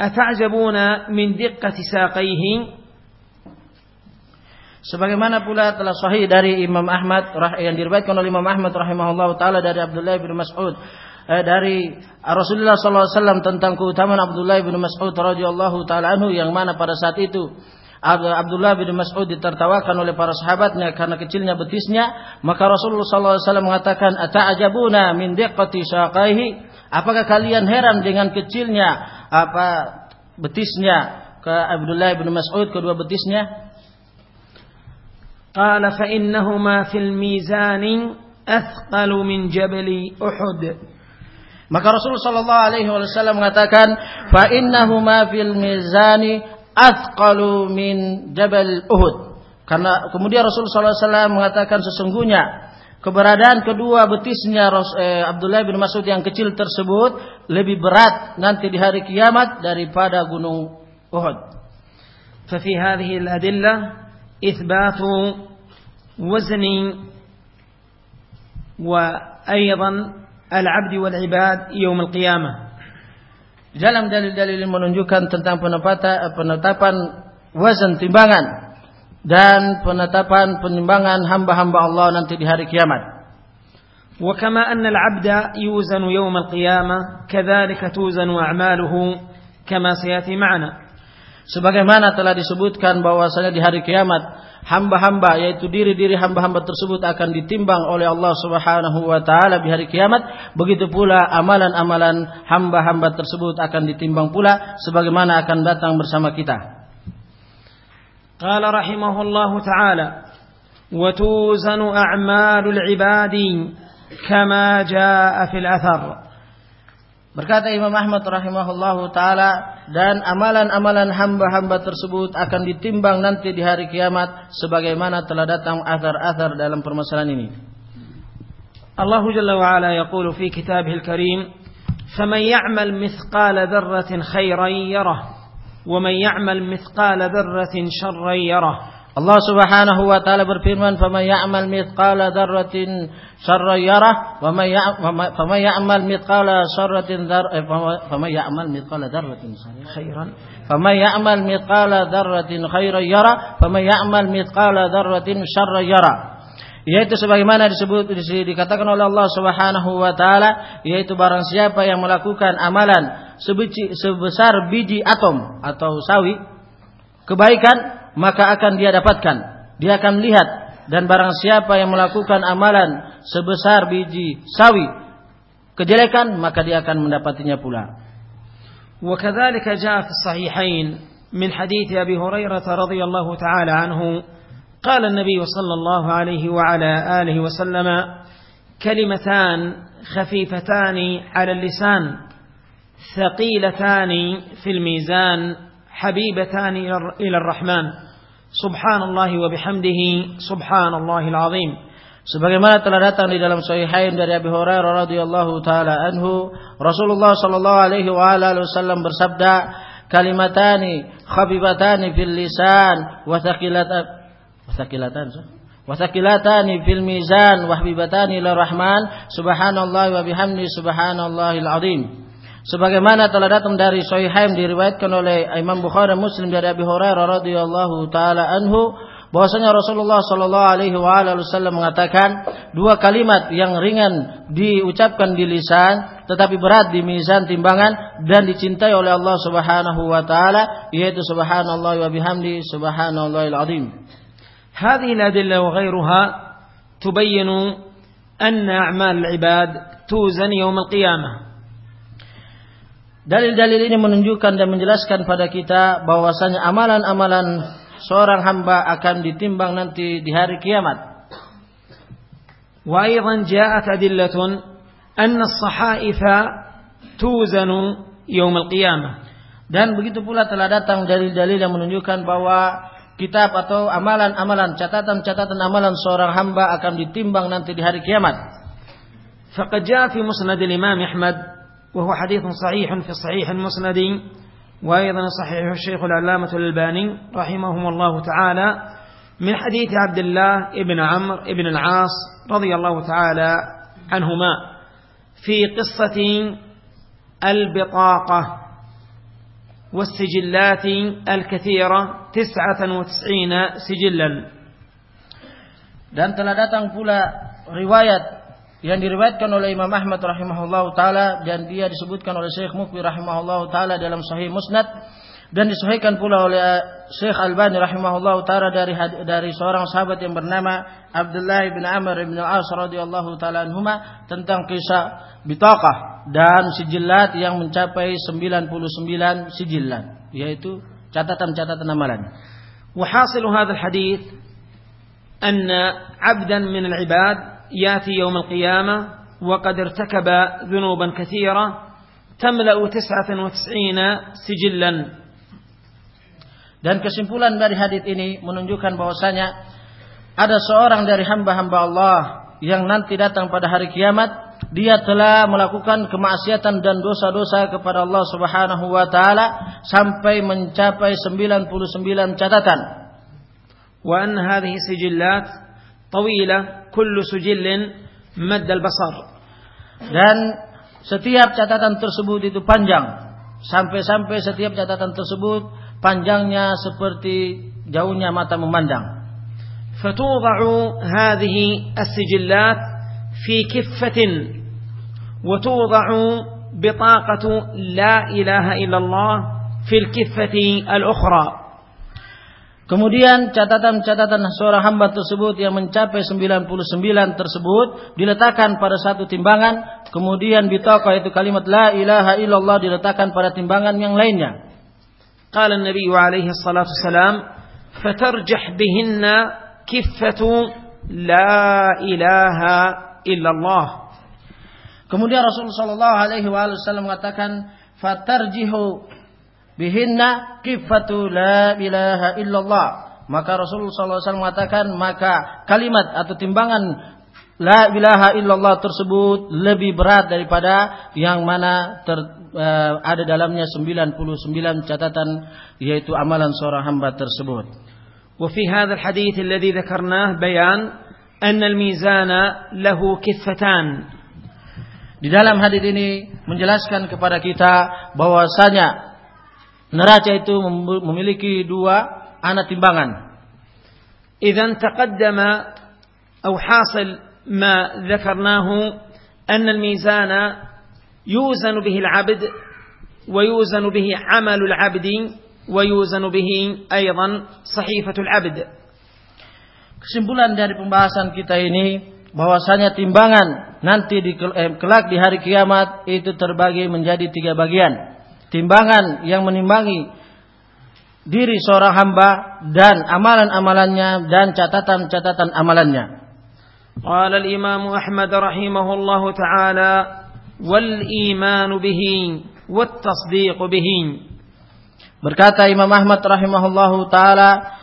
أتعجبون من دقة ساقيه Sebagaimana pula telah sahih dari Imam Ahmad yang diriwayatkan oleh Imam Ahmad rahimahullah taala dari Abdullah bin Mas'ud eh, dari Rasulullah sallallahu alaihi wasallam tentang keutamaan Abdullah bin Mas'ud radhiyallahu taala anhu yang mana pada saat itu Abdullah bin Mas'ud ditertawakan oleh para sahabatnya karena kecilnya betisnya, maka Rasulullah SAW mengatakan, "Ata'ajabuna min diqqati saqaihi?" Apakah kalian heran dengan kecilnya apa betisnya ke Abdullah bin Mas'ud kedua betisnya? Qala fa innahuma fil mizan athqalu min jabali Uhud. Maka Rasulullah sallallahu alaihi wasallam mengatakan, "Fa innahuma fil mizani athqalu min jabal Uhud. Karena kemudian Rasulullah sallallahu alaihi wasallam mengatakan sesungguhnya keberadaan kedua betisnya eh, Abdullah bin Mas'ud yang kecil tersebut lebih berat nanti di hari kiamat daripada gunung Uhud. ففي هذه الأدلة إثبات وزن وأيضا العبد والعباد يوم القيامة dalam dalil-dalil menunjukkan tentang penetapan, penetapan wazan timbangan dan penetapan penimbangan hamba-hamba Allah nanti di hari kiamat. وكما أن العبد يوزن يوم القيامة كذلك توزن أعماله كما سيأتي معنا Sebagaimana telah disebutkan bahwasanya di hari kiamat hamba-hamba yaitu diri-diri hamba-hamba tersebut akan ditimbang oleh Allah Subhanahu wa taala di hari kiamat. Begitu pula amalan-amalan hamba-hamba tersebut akan ditimbang pula sebagaimana akan datang bersama kita. Qala rahimahullahu taala wa tuzanu a'malul ibadi kama jaa fil athar. Berkata Imam Ahmad rahimahullahu taala dan amalan-amalan hamba-hamba tersebut akan ditimbang nanti di hari kiamat sebagaimana telah datang azar-azar dalam permasalahan ini. Allah Jalla wa ala yaqulu fi kitabihil karim, "Faman ya'mal mithqala dzarratin khairan yarah, wa man ya'mal mithqala dzarratin syarran yarah." Allah Subhanahu wa taala berfirman, "Faman ya'mal mithqala dzarratin syarran yarah, wa man faman ya'mal mithqala syarratin dzar faman ya'mal mithqala dzarratin khairan faman ya'mal mithqala dzarratin khairan yarah, faman ya'mal mithqala dzarratin syarran yarah." Yaitu sebagaimana disebut dikatakan oleh Allah Subhanahu wa taala, yaitu barang siapa yang melakukan amalan sebesar biji atom atau sawi kebaikan maka akan dia dapatkan. Dia akan lihat dan barang siapa yang melakukan amalan sebesar biji sawi kejelekan maka dia akan mendapatinya pula. وكذلك جاء في الصحيحين من حديث أبي هريرة رضي الله تعالى عنه قال النبي صلى الله عليه وعلى آله وسلم كلمتان خفيفتان على اللسان ثقيلتان في الميزان حبيبتان إلى الرحمن Subhanallah wa bihamdihi subhanallahil azim. Sebagaimana telah datang di dalam sahihain dari Abi Hurairah radhiyallahu taala anhu, Rasulullah sallallahu alaihi wasallam bersabda, "Kalimatani khafifatani fil lisan wa thaqilatan wa thaqilatan wa fil mizan wa habibatani lir rahman Subhanallah wa bihamdihi subhanallahil azim." Sebagaimana telah datang dari Sahihain diriwayatkan oleh Imam Bukhari Muslim dari Abi Hurairah radhiyallahu taala anhu, bahwasanya Rasulullah Shallallahu Alaihi Wasallam mengatakan dua kalimat yang ringan diucapkan di lisan tetapi berat di mizan timbangan dan dicintai oleh Allah Subhanahu wa taala yaitu subhanallah wa bihamdi subhanallahil azim. هذه الأدلة وغيرها تبين أن أعمال العباد توزن يوم القيامة. Dalil-dalil ini menunjukkan dan menjelaskan pada kita bahwasanya amalan-amalan seorang hamba akan ditimbang nanti di hari kiamat. Wa aidan ja'at adillatun anna as-sahaifa tuzanu al-qiyamah. Dan begitu pula telah datang dalil-dalil yang menunjukkan bahwa kitab atau amalan-amalan catatan-catatan amalan seorang hamba akan ditimbang nanti di hari kiamat. Faqad ja'a fi musnad imam Ahmad وهو حديث صحيح في صحيح المسند وأيضا صحيح الشيخ العلامة الألباني رحمهم الله تعالى من حديث عبد الله ابن عمرو ابن العاص رضي الله تعالى عنهما في قصة البطاقة والسجلات الكثيرة تسعة وتسعين سجلا. Dan telah datang pula riwayat yang diriwayatkan oleh Imam Ahmad rahimahullah taala dan dia disebutkan oleh Syekh Mukbir rahimahullah taala dalam Sahih Musnad dan disahihkan pula oleh eh, Syekh Albani rahimahullah taala dari dari seorang sahabat yang bernama Abdullah bin Amr bin Al-As radhiyallahu taala anhuma tentang kisah bitaqah dan sijilat yang mencapai 99 sijilan yaitu catatan-catatan amalan. Wa hasilu hadis hadits 'abdan min al-'ibad ياتي يوم القيامة وقد ارتكب ذنوبا كثيرة تملأ تسعة وتسعين سجلا Dan kesimpulan dari hadis ini menunjukkan bahwasanya ada seorang dari hamba-hamba Allah yang nanti datang pada hari kiamat, dia telah melakukan kemaksiatan dan dosa-dosa kepada Allah Subhanahu wa taala sampai mencapai 99 catatan. Wa an hadhihi sijillat tawilah kullu sujillin maddal basar. Dan setiap catatan tersebut itu panjang. Sampai-sampai setiap catatan tersebut panjangnya seperti jauhnya mata memandang. فتوضع هذه السجلات في كفة وتوضع بطاقة لا إله إلا الله في الكفة الأخرى Kemudian catatan-catatan seorang hamba tersebut yang mencapai 99 tersebut diletakkan pada satu timbangan. Kemudian bitaqah itu kalimat la ilaha illallah diletakkan pada timbangan yang lainnya. Qala Nabi alaihi salatu salam fatarjah bihinna kiffatu la ilaha illallah. Kemudian Rasulullah sallallahu alaihi wasallam mengatakan fatarjihu bihinna kifatu la ilaha illallah. Maka Rasulullah SAW mengatakan maka kalimat atau timbangan la ilaha illallah tersebut lebih berat daripada yang mana ter, uh, ada dalamnya 99 catatan yaitu amalan seorang hamba tersebut. وفي هذا الحديث الذي ذكرناه بيان أن الميزان له كفتان Di dalam hadis ini menjelaskan kepada kita bahwasanya Neraca itu memiliki dua anak timbangan. إذا تقدم أو حاصل ما ذكرناه أن الميزان يوزن به العبد ويوزن به عمل العبد ويوزن به أيضا صحيفة العبد Kesimpulan dari pembahasan kita ini bahwasanya timbangan nanti di eh, kelak di hari kiamat itu terbagi menjadi tiga bagian timbangan yang menimbangi diri seorang hamba dan amalan-amalannya dan catatan-catatan amalannya. قال الإمام أحمد رحمه الله تعالى والإيمان به والتصديق به Berkata Imam Ahmad rahimahullahu taala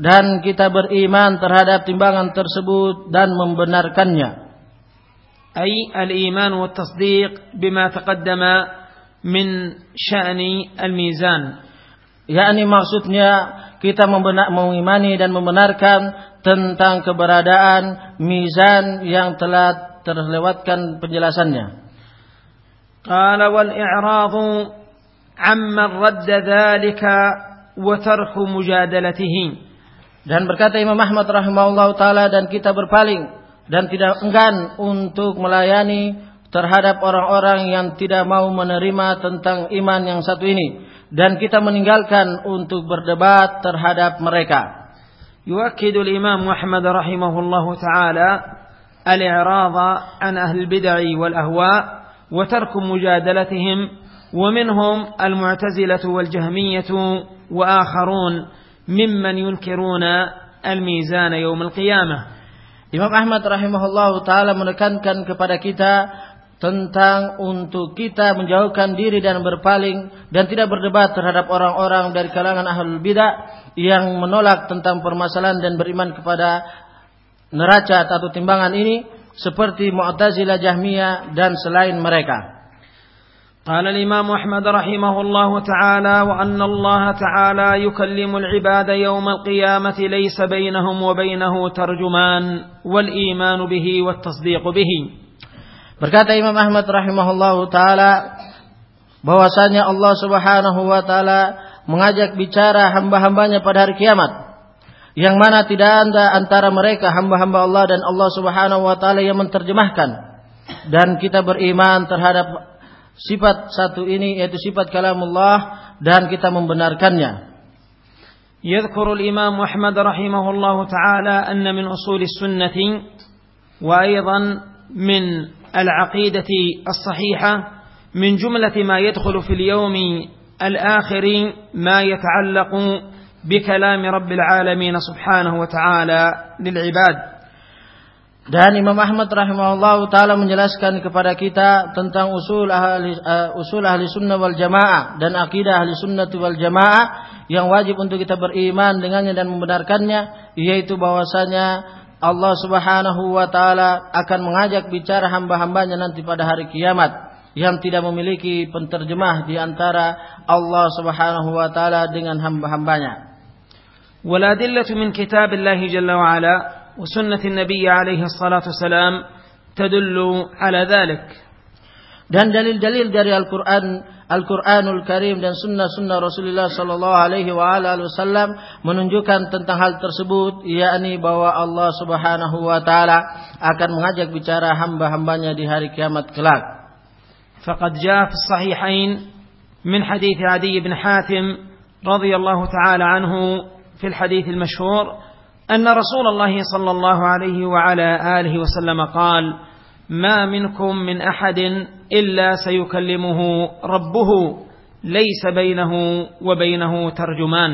dan kita beriman terhadap timbangan tersebut dan membenarkannya. أي الإيمان والتصديق بما تقدم min sya'ni al-mizan. yakni maksudnya kita membenar, mengimani dan membenarkan tentang keberadaan mizan yang telah terlewatkan penjelasannya. Qala wal i'radu amma radda dzalika wa tarhu mujadalatihi. Dan berkata Imam Ahmad rahimahullah taala dan kita berpaling dan tidak enggan untuk melayani terhadap orang-orang yang tidak mau menerima tentang iman yang satu ini dan kita meninggalkan untuk berdebat terhadap mereka. يؤكد الإمام أحمد رحمه الله تعالى الإعراض عن أهل البدع والأهواء وترك مجادلتهم ومنهم المعتزلة والجهمية وآخرون ممن ينكرون الميزان يوم القيامة Imam Ahmad rahimahullah taala menekankan kepada kita tentang untuk kita menjauhkan diri dan berpaling dan tidak berdebat terhadap orang-orang dari kalangan ahlul bidah yang menolak tentang permasalahan dan beriman kepada neraca atau timbangan ini seperti Mu'tazilah Jahmiyah dan selain mereka. قال الإمام أحمد رحمه الله تعالى وأن الله تعالى يكلم العباد يوم القيامة ليس بينهم وبينه ترجمان والإيمان به والتصديق به Berkata Imam Ahmad rahimahullahu taala bahwasanya Allah Subhanahu wa taala mengajak bicara hamba-hambanya pada hari kiamat yang mana tidak ada antara mereka hamba-hamba Allah dan Allah Subhanahu wa taala yang menerjemahkan dan kita beriman terhadap sifat satu ini yaitu sifat kalamullah dan kita membenarkannya. يذكر الإمام أحمد رحمه الله تعالى أن من أصول السنة وأيضا من العقيدة الصحيحة من جملة ما يدخل في اليوم الآخر ما يتعلق بكلام رب العالمين سبحانه وتعالى للعباد Dan Imam Ahmad rahimahullah taala menjelaskan kepada kita tentang usul ahli uh, usul ahli sunnah wal jamaah dan akidah ahli sunnah wal jamaah yang wajib untuk kita beriman dengannya dan membenarkannya yaitu bahwasanya Allah Subhanahu wa taala akan mengajak bicara hamba-hambanya nanti pada hari kiamat yang tidak memiliki penterjemah di antara Allah Subhanahu wa taala dengan hamba-hambanya. والأدلة من كتاب الله جل وعلا وسنة النبي عليه الصلاة والسلام تدل على ذلك Dan dalil-dalil dari Al-Qur'an, Al-Qur'anul Karim dan sunnah-sunnah Rasulullah sallallahu alaihi wa alihi wasallam menunjukkan tentang hal tersebut yakni bahwa Allah Subhanahu wa taala akan mengajak bicara hamba-hambanya di hari kiamat kelak. جاء في الصحيحين من حديث عدي بن حاتم رضي الله تعالى عنه في الحديث المشهور أن رسول الله صلى الله عليه وعلى آله وسلم قال ما منكم من أحد إلا سيكلمه ربه ليس بينه وبينه ترجمان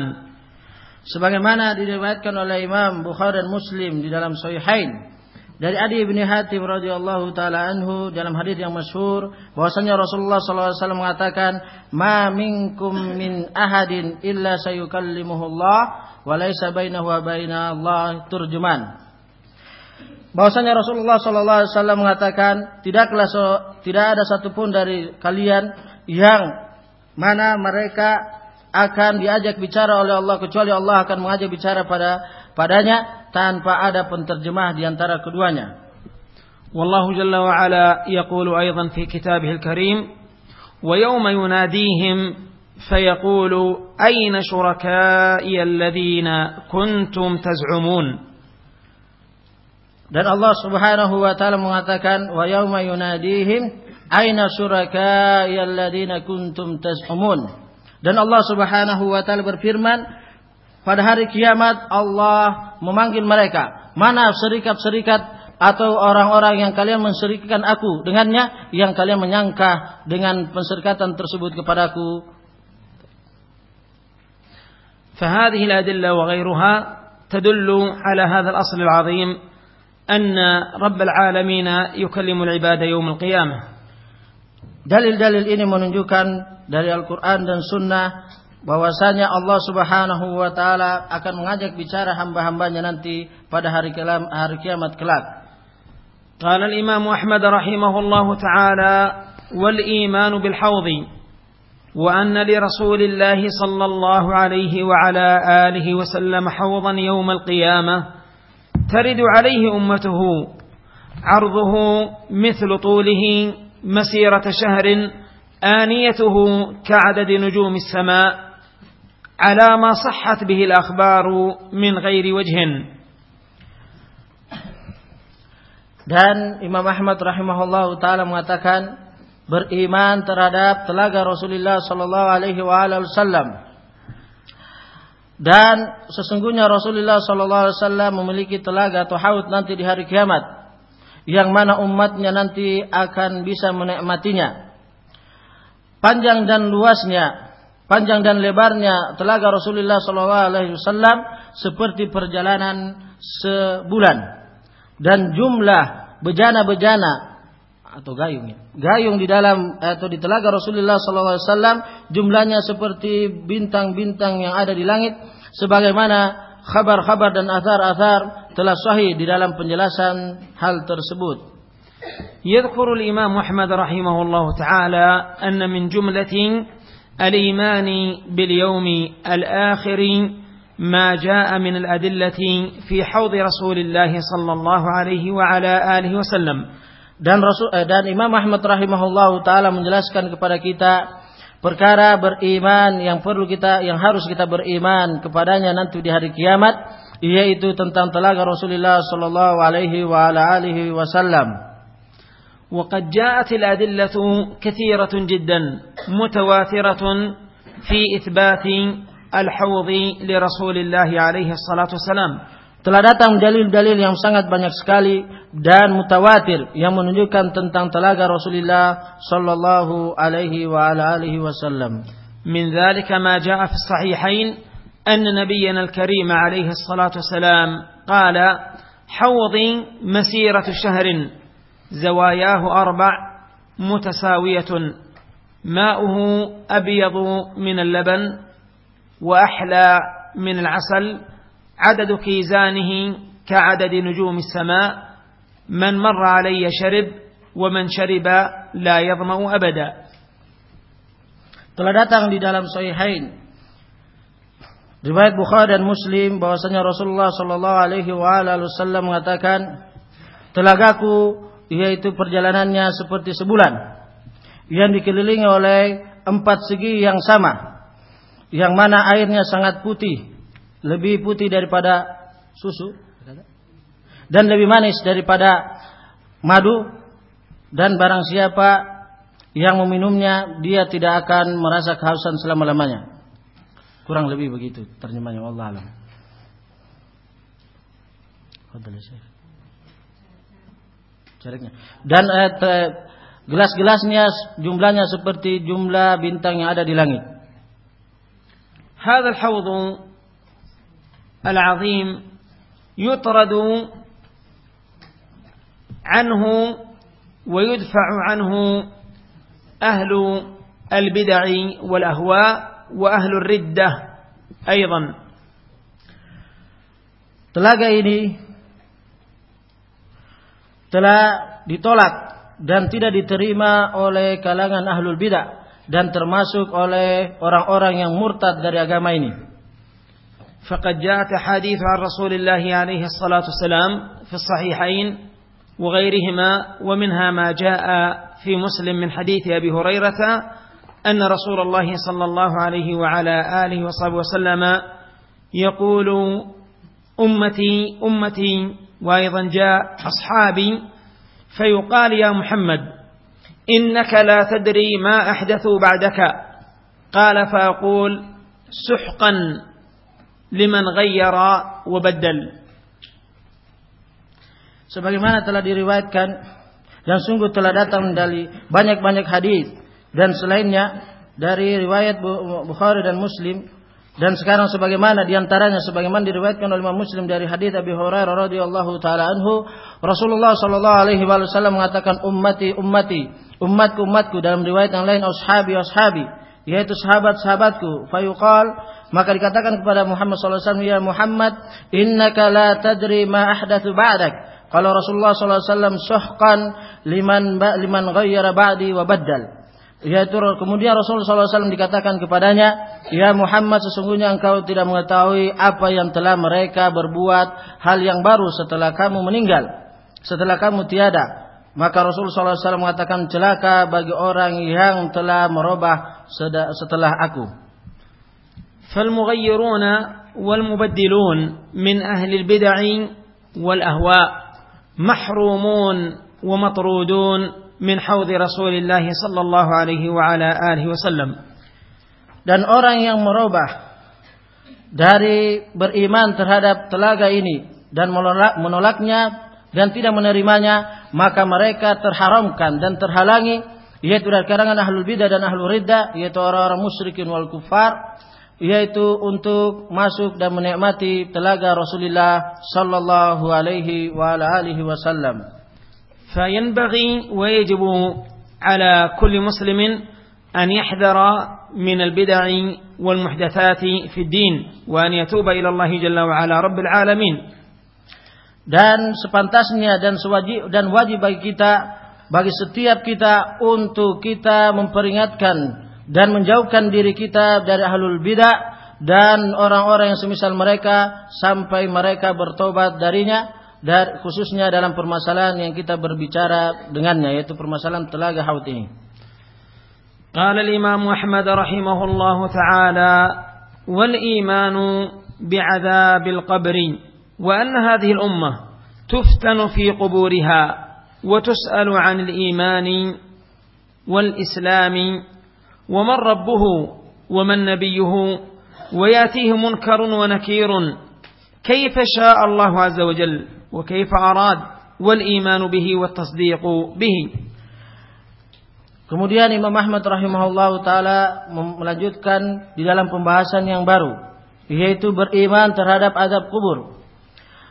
Sebagaimana diriwayatkan oleh Imam Bukhari dan Muslim di dalam Sahihain dari Adi bin Hatim radhiyallahu taala anhu dalam hadis yang masyhur bahwasanya Rasulullah sallallahu alaihi wasallam mengatakan ma minkum min ahadin illa sayukallimuhu Allah wa laisa bainahu wa baina Allah turjuman bahwasanya Rasulullah sallallahu alaihi wasallam mengatakan tidaklah so, tidak ada satupun dari kalian yang mana mereka akan diajak bicara oleh Allah kecuali Allah akan mengajak bicara pada padanya tanpa ada penterjemah di antara keduanya. والله جل وعلا يقول أيضا في كتابه الكريم ويوم يناديهم فيقول أين شركائي الذين كنتم تزعمون Dan Allah Subhanahu wa taala mengatakan wa yauma yunadihim aina syurakai alladziina kuntum taz'umun. Dan Allah Subhanahu wa taala berfirman pada hari kiamat Allah memanggil mereka, mana serikat-serikat atau orang-orang yang kalian menserikatkan aku dengannya yang kalian menyangka dengan penserikatan tersebut kepadaku. فهذه الأدلة وغيرها تدل على هذا الأصل العظيم أن رب العالمين يكلم العباد يوم القيامة Dalil-dalil ini menunjukkan dari Al-Quran dan Sunnah bahwasanya Allah Subhanahu wa taala akan mengajak bicara hamba-hambanya nanti pada hari kelam, hari kiamat kelak. قال الإمام أحمد رحمه الله تعالى والإيمان بالحوض وأن لرسول الله صلى الله عليه وعلى آله وسلم حوضا يوم القيامة ترد عليه أمته عرضه مثل طوله مسيرة شهر آنيته كعدد نجوم السماء على ما صحت به الأخبار من غير وجه Dan Imam Ahmad rahimahullah taala mengatakan beriman terhadap telaga Rasulullah sallallahu alaihi wasallam. Dan sesungguhnya Rasulullah sallallahu alaihi wasallam memiliki telaga atau haud nanti di hari kiamat yang mana umatnya nanti akan bisa menikmatinya. Panjang dan luasnya, panjang dan lebarnya telaga Rasulullah sallallahu alaihi wasallam seperti perjalanan sebulan dan jumlah bejana-bejana atau gayung ya. Gayung di dalam atau di telaga Rasulullah SAW jumlahnya seperti bintang-bintang yang ada di langit sebagaimana kabar-kabar dan athar-athar telah sahih di dalam penjelasan hal tersebut. يذكر الإمام أحمد رحمه الله تعالى أن من جملة الإيمان باليوم الآخر ما جاء من الأدلة في حوض رسول الله صلى الله عليه وعلى آله وسلم dan Rasul eh, dan Imam Ahmad rahimahullahu taala menjelaskan kepada kita perkara beriman yang perlu kita yang harus kita beriman kepadanya nanti di hari kiamat yaitu tentang telaga Rasulullah sallallahu alaihi wa ala alihi wasallam وقد جاءت الأدلة كثيرة جدا متواترة في إثبات الحوض لرسول الله عليه الصلاة والسلام telah datang dalil-dalil yang sangat banyak sekali dan mutawatir yang menunjukkan tentang telaga Rasulullah sallallahu alaihi wa ala alihi wasallam. من ذلك ما جاء في الصحيحين أن نبينا الكريم عليه الصلاة والسلام قال حوضي مسيرة شهر زواياه أربع أبيض من اللبن وأحلى من العسل عدد كيزانه كعدد نجوم السماء من مر علي شرب ومن شرب لا يظمأ أبدا telah datang di dalam sahihain riwayat Bukhari dan Muslim bahwasanya Rasulullah sallallahu alaihi wasallam mengatakan telagaku yaitu perjalanannya seperti sebulan yang dikelilingi oleh empat segi yang sama yang mana airnya sangat putih, lebih putih daripada susu dan lebih manis daripada madu dan barang siapa yang meminumnya dia tidak akan merasa kehausan selama-lamanya. Kurang lebih begitu terjemahnya Allah alam. Ya dan eh, gelas-gelasnya jumlahnya seperti jumlah bintang yang ada di langit. Hadal hawdu الحوض العظيم يطرد عنه ويدفع عنه أهل البدع والأهواء وأهل الردة أيضا Telaga ini telah ditolak dan tidak diterima oleh kalangan ahlul bidah dan termasuk oleh orang-orang yang murtad dari agama ini. فقد جاءت حديث عن رسول الله عليه الصلاة والسلام في الصحيحين وغيرهما ومنها ما جاء في مسلم من حديث أبي هريرة أن رسول الله صلى الله عليه وعلى آله وصحبه وسلم يقول أمتي أمتي وأيضا جاء أصحابي فيقال يا محمد إنك لا تدري ما أحدثوا بعدك. قال فأقول سحقا. Liman ghayyara wa baddal sebagaimana telah diriwayatkan dan sungguh telah datang dari banyak-banyak hadis dan selainnya dari riwayat Bukhari dan Muslim Dan sekarang sebagaimana di antaranya sebagaimana diriwayatkan oleh Imam Muslim dari hadis Abi Hurairah radhiyallahu taala anhu, Rasulullah sallallahu alaihi wasallam mengatakan ummati ummati, umatku umatku dalam riwayat yang lain ashabi ashabi, yaitu sahabat-sahabatku. Fayuqal maka dikatakan kepada Muhammad wasallam, "Ya Muhammad, innaka la tadri ma ahdatsu ba'dak." Kalau Rasulullah wasallam suhqan liman liman ghayyara ba'di wa baddal. Yaitu kemudian Rasulullah SAW dikatakan kepadanya, Ya Muhammad sesungguhnya engkau tidak mengetahui apa yang telah mereka berbuat hal yang baru setelah kamu meninggal, setelah kamu tiada. Maka Rasulullah SAW mengatakan celaka bagi orang yang telah merubah setelah aku. فالمغيرون والمبدلون من أهل البدع والأهواء محرومون ومطرودون min haudhi Rasulillah sallallahu alaihi wa ala alihi wasallam. Dan orang yang merubah dari beriman terhadap telaga ini dan menolak, menolaknya dan tidak menerimanya, maka mereka terharamkan dan terhalangi yaitu dari kalangan ahlul bidah dan ahlul riddah yaitu orang-orang musyrikin wal kufar yaitu untuk masuk dan menikmati telaga Rasulullah sallallahu alaihi wa alihi wasallam. فينبغي ويجب على كل مسلم أن يحذر من البدع والمحدثات في الدين وأن يتوب إلى الله جل وعلا رب العالمين dan sepantasnya dan sewajib dan wajib bagi kita bagi setiap kita untuk kita memperingatkan dan menjauhkan diri kita dari ahlul bidah dan orang-orang yang semisal mereka sampai mereka bertobat darinya dan khususnya dalam permasalahan yang kita berbicara dengannya yaitu permasalahan telaga Haud ini. Qala Imam Ahmad rahimahullah taala wal iman bi al-qabr wa anna hadhihi al-ummah tuftanu fi quburiha wa tus'alu 'an al-iman wal-islam ومن ربه ومن نبيه وياتيه منكر ونكير كيف شاء الله عز وجل وكيف أراد والإيمان به والتصديق به Kemudian Imam Ahmad rahimahullah taala melanjutkan di dalam pembahasan yang baru yaitu beriman terhadap azab kubur.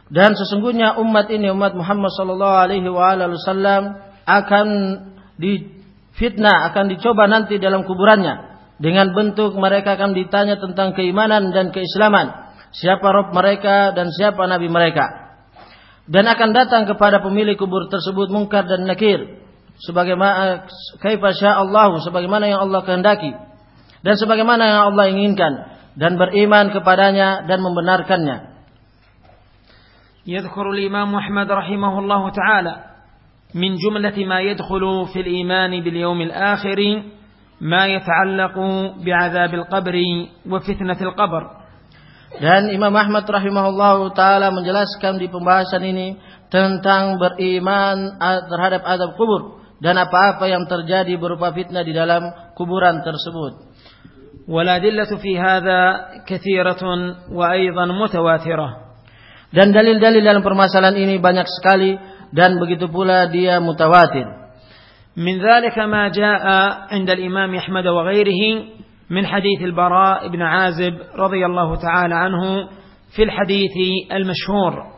Dan sesungguhnya umat ini umat Muhammad sallallahu alaihi wasallam akan difitnah, akan dicoba nanti dalam kuburannya dengan bentuk mereka akan ditanya tentang keimanan dan keislaman, siapa rob mereka dan siapa nabi mereka dan akan datang kepada pemilik kubur tersebut mungkar dan nakir sebagaimana kaifa Allah sebagaimana yang Allah kehendaki dan sebagaimana yang Allah inginkan dan beriman kepadanya dan membenarkannya يذكر الإمام أحمد رحمه الله تعالى من جملة ما يدخل في الإيمان باليوم الآخر ما يتعلق بعذاب القبر وفتنة القبر Dan Imam Ahmad rahimahullah taala menjelaskan di pembahasan ini tentang beriman terhadap azab kubur dan apa-apa yang terjadi berupa fitnah di dalam kuburan tersebut. والأدلة في هذا كثيرة وأيضا متواترة. Dan dalil-dalil dalam permasalahan ini banyak sekali dan begitu pula dia mutawatir. من ذلك ما جاء عند الإمام أحمد وغيره من حديث البراء بن عازب رضي الله تعالى عنه في الحديث المشهور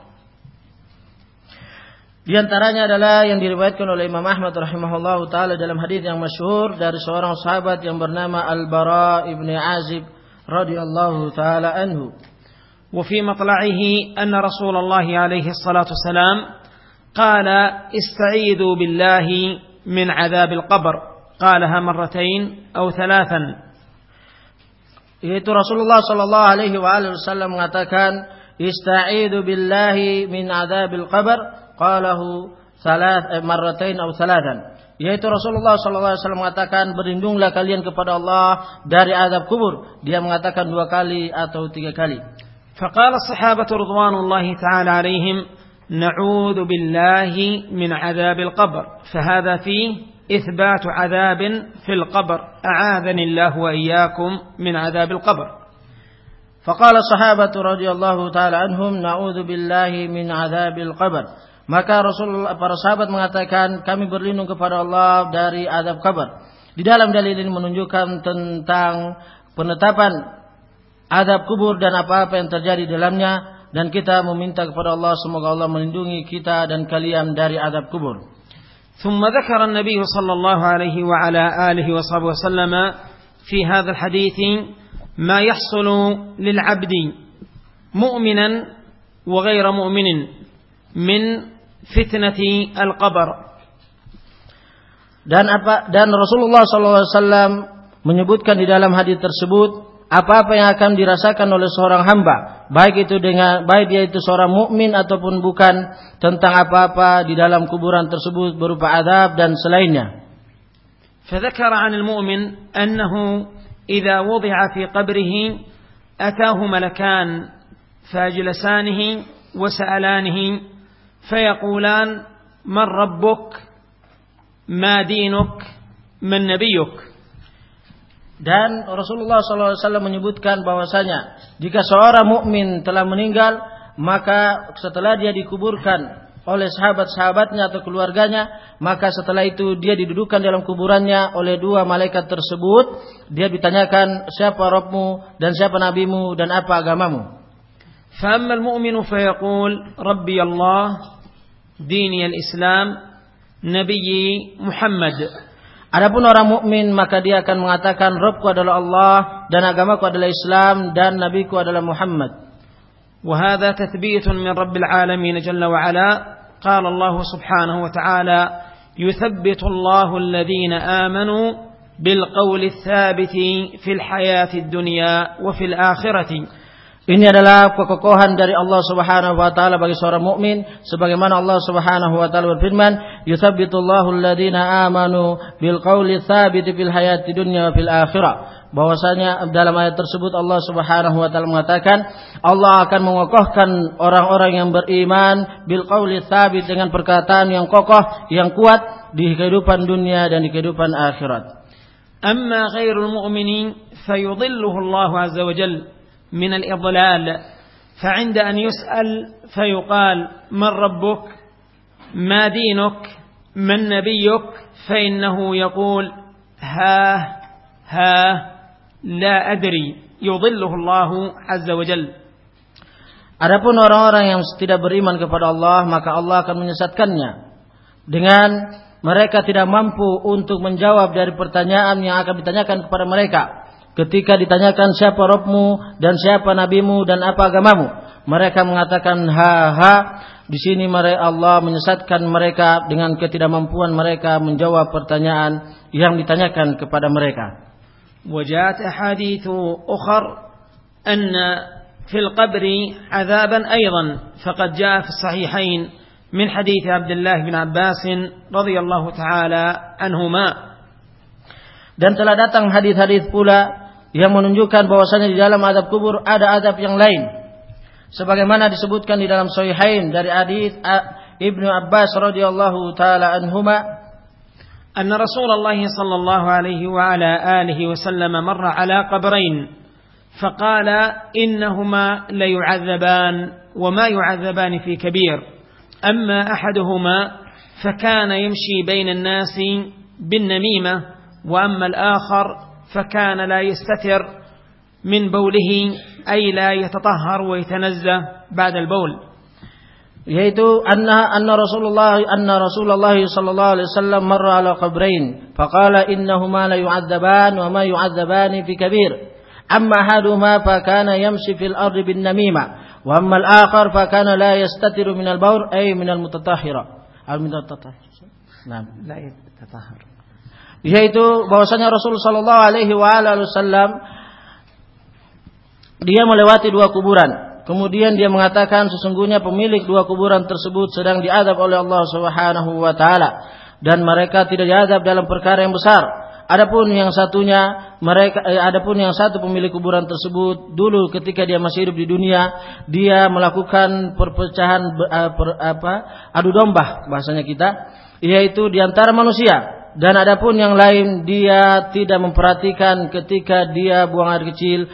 Di antaranya adalah yang diriwayatkan oleh Imam Ahmad rahimahullah taala dalam hadis yang masyhur dari seorang sahabat yang bernama Al-Bara ibn Azib radhiyallahu taala anhu. وفي مطلعه أن رسول الله عليه الصلاة والسلام قال ista'idhu بالله من عذاب القبر. قالها مرتين أو ثلاثا. Yaitu Rasulullah sallallahu alaihi wasallam mengatakan ista'idhu billahi min adzabil qabr. Qalahu salat eh, marratain aw thalathan. Yaitu Rasulullah sallallahu alaihi wasallam mengatakan berlindunglah kalian kepada Allah dari azab kubur. Dia mengatakan dua kali atau tiga kali. Faqala sahabatu ridwanullahi taala alaihim نعوذ بالله من عذاب القبر فهذا فيه إثبات عذاب في القبر أعاذني الله وإياكم من عذاب القبر فقال الصحابة رضي الله تعالى عنهم نعوذ بالله من عذاب القبر maka Rasul para sahabat mengatakan kami berlindung kepada Allah dari azab kabar. Di dalam dalil ini menunjukkan tentang penetapan adab kubur dan apa-apa yang terjadi dalamnya dan kita meminta kepada Allah semoga Allah melindungi kita dan kalian dari adab kubur. ثم ذكر النبي صلى الله عليه وعلى آله وصحبه وسلم في هذا الحديث ما يحصل للعبد مؤمنا وغير مؤمن من فتنة القبر dan apa dan Rasulullah SAW menyebutkan di dalam hadis tersebut apa-apa yang akan dirasakan oleh seorang hamba, baik itu dengan baik dia itu seorang mukmin ataupun bukan tentang apa-apa di dalam kuburan tersebut berupa adab dan selainnya. فذكر عن المؤمن أنه إذا وضع في قبره أتاه ملكان فاجلسانه وسألانه فيقولان من ربك ما دينك من نبيك Dan Rasulullah SAW menyebutkan bahwasanya jika seorang mukmin telah meninggal, maka setelah dia dikuburkan oleh sahabat-sahabatnya atau keluarganya, maka setelah itu dia didudukan dalam kuburannya oleh dua malaikat tersebut, dia ditanyakan siapa Rabbmu dan siapa nabimu dan apa agamamu. فأما المؤمن فيقول ربي الله ديني الإسلام نبي محمد Adapun orang mukmin maka dia akan mengatakan Rabbku adalah Allah dan agamaku adalah Islam dan nabiku adalah Muhammad. وهذا تثبيت من رب العالمين جل وعلا قال الله سبحانه وتعالى يثبت الله الذين آمنوا بالقول الثابت في الحياة الدنيا وفي الآخرة Ini adalah kekokohan dari Allah Subhanahu wa taala bagi seorang mukmin sebagaimana Allah Subhanahu wa taala berfirman, "Yutsabbitullahu alladziina aamanu bil qawli tsabiti fil hayati dunya wa fil akhirah." Bahwasanya dalam ayat tersebut Allah Subhanahu wa taala mengatakan, Allah akan mengokohkan orang-orang yang beriman bil qawli tsabit dengan perkataan yang kokoh, yang kuat di kehidupan dunia dan di kehidupan akhirat. Amma ghairul mu'minin fayudhilluhu Allah azza wa jalla من الإضلال فعند أن يسأل فيقال من ربك ما دينك من نبيك فإنه يقول ها ها لا أدري يضله الله عز وجل Adapun orang-orang yang tidak beriman kepada Allah, maka Allah akan menyesatkannya dengan mereka tidak mampu untuk menjawab dari pertanyaan yang akan ditanyakan kepada mereka. Ketika ditanyakan siapa Robmu dan siapa nabimu dan apa agamamu, mereka mengatakan ha ha. Di sini mereka Allah menyesatkan mereka dengan ketidakmampuan mereka menjawab pertanyaan yang ditanyakan kepada mereka. وجاءت أحاديث أخر أن في القبر عذابا أيضا فقد جاء في الصحيحين من حديث عبد الله بن عباس رضي الله تعالى عنهما Dan telah datang hadis-hadis pula yang menunjukkan bahwasanya di dalam adab kubur ada adab yang lain. Sebagaimana disebutkan di dalam Sahihain dari hadis Ibnu Abbas radhiyallahu taala anhuma أن رسول الله صلى الله عليه وعلى آله وسلم مر على قبرين فقال إنهما ليعذبان وما يعذبان في كبير أما أحدهما فكان يمشي بين الناس بالنميمة وأما الآخر فكان لا يستتر من بوله أي لا يتطهر ويتنزه بعد البول yaitu anna anna Rasulullah anna Rasulullah sallallahu alaihi wasallam marra ala qabrain faqala innahuma la yu'adzaban wa ma yu'adzabani fi kabir amma ahaduhuma fa kana yamshi fil ardi bin namima wa amma al akhar fa kana la yastatiru min al bawl ay min al mutatahhira al mutatahhir nah la yatatahhar yaitu bahwasanya Rasul sallallahu alaihi wasallam dia melewati dua kuburan Kemudian dia mengatakan sesungguhnya pemilik dua kuburan tersebut sedang diadab oleh Allah Subhanahu wa taala dan mereka tidak diadab dalam perkara yang besar. Adapun yang satunya mereka eh, adapun yang satu pemilik kuburan tersebut dulu ketika dia masih hidup di dunia dia melakukan perpecahan eh, apa adu domba bahasanya kita yaitu di antara manusia dan adapun yang lain dia tidak memperhatikan ketika dia buang air kecil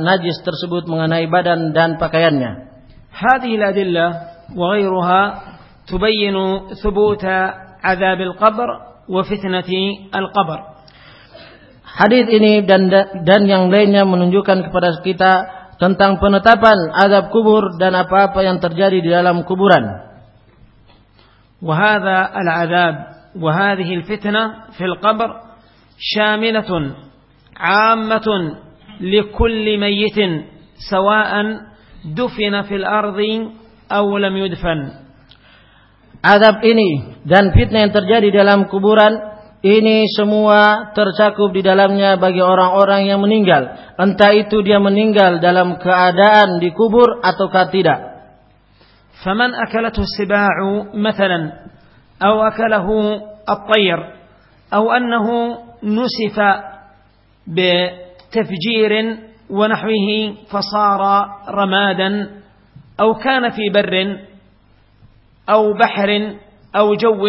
najis tersebut mengenai badan dan pakaiannya. هذه الأدلة وغيرها تبين ثبوت عذاب القبر وفتنة القبر. Hadis ini dan dan yang lainnya menunjukkan kepada kita tentang penetapan azab kubur dan apa-apa yang terjadi di dalam kuburan. وهذا العذاب وهذه الفتنة في القبر شاملة عامة لكل ميت سواء دفن في الأرض أو لم يدفن Adab ini dan fitnah yang terjadi dalam kuburan ini semua tercakup di dalamnya bagi orang-orang yang meninggal. Entah itu dia meninggal dalam keadaan dikubur ataukah tidak. فمن أكلته السباع مثلا أو أكله الطير أو أنه نسف بتفجير ونحوه فصار رمادا أو كان في بر أو بحر أو جو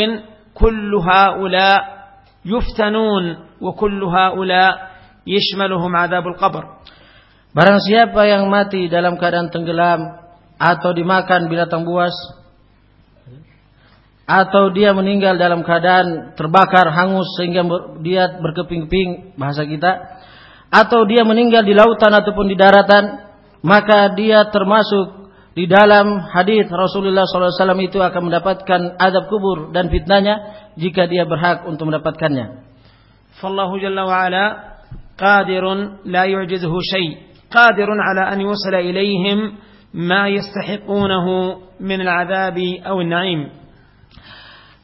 كل هؤلاء يفتنون وكل هؤلاء يشملهم عذاب القبر. Barang siapa yang mati dalam keadaan tenggelam atau dimakan binatang buas atau dia meninggal dalam keadaan terbakar hangus sehingga dia berkeping-keping bahasa kita atau dia meninggal di lautan ataupun di daratan maka dia termasuk di dalam hadis Rasulullah SAW itu akan mendapatkan adab kubur dan fitnahnya jika dia berhak untuk mendapatkannya. Fallahu jalla wa ala qadirun la yu'jizuhu shay qadirun ala an yusla ilaihim ma yastahiqunahu min al-'adabi aw an-na'im.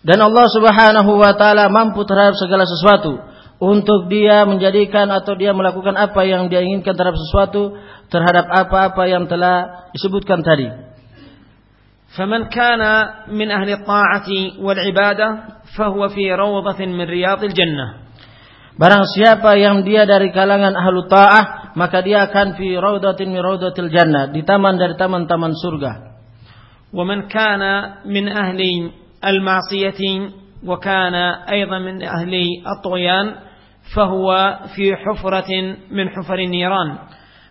Dan Allah Subhanahu wa taala mampu terhadap segala sesuatu untuk dia menjadikan atau dia melakukan apa yang dia inginkan terhadap sesuatu terhadap apa-apa yang telah disebutkan tadi. فمن كان من أهل الطاعة والعبادة فهو في روضة من رياض الجنة. Barang siapa yang dia dari kalangan ahlu ta'ah, maka dia akan fi raudatin min raudatil jannah, di taman dari taman-taman surga. ومن كان من أهل المعصية وكان أيضا من أهل الطغيان فهو في حفرة من حفر النيران.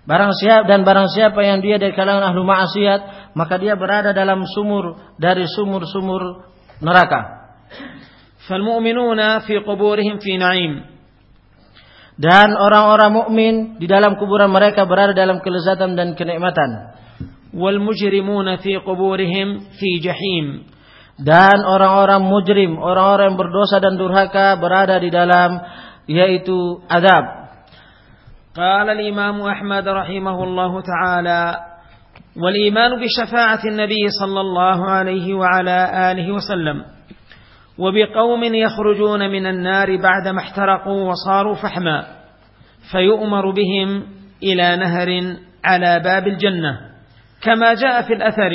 Barang siapa dan barang siapa yang dia dari kalangan ahlu maksiat, maka dia berada dalam sumur dari sumur-sumur neraka. فالمؤمنون في قبورهم في نعيم. Dan orang-orang mukmin di dalam kuburan mereka berada dalam kelezatan dan kenikmatan. والمجرمون في قبورهم في جحيم. Dan orang-orang mujrim, orang-orang berdosa dan durhaka berada di dalam yaitu azab. قال الإمام أحمد رحمه الله تعالى والإيمان بشفاعة النبي صلى الله عليه وعلى آله وسلم وبقوم يخرجون من النار بعدما احترقوا وصاروا فحما فيؤمر بهم إلى نهر على باب الجنة كما جاء في الأثر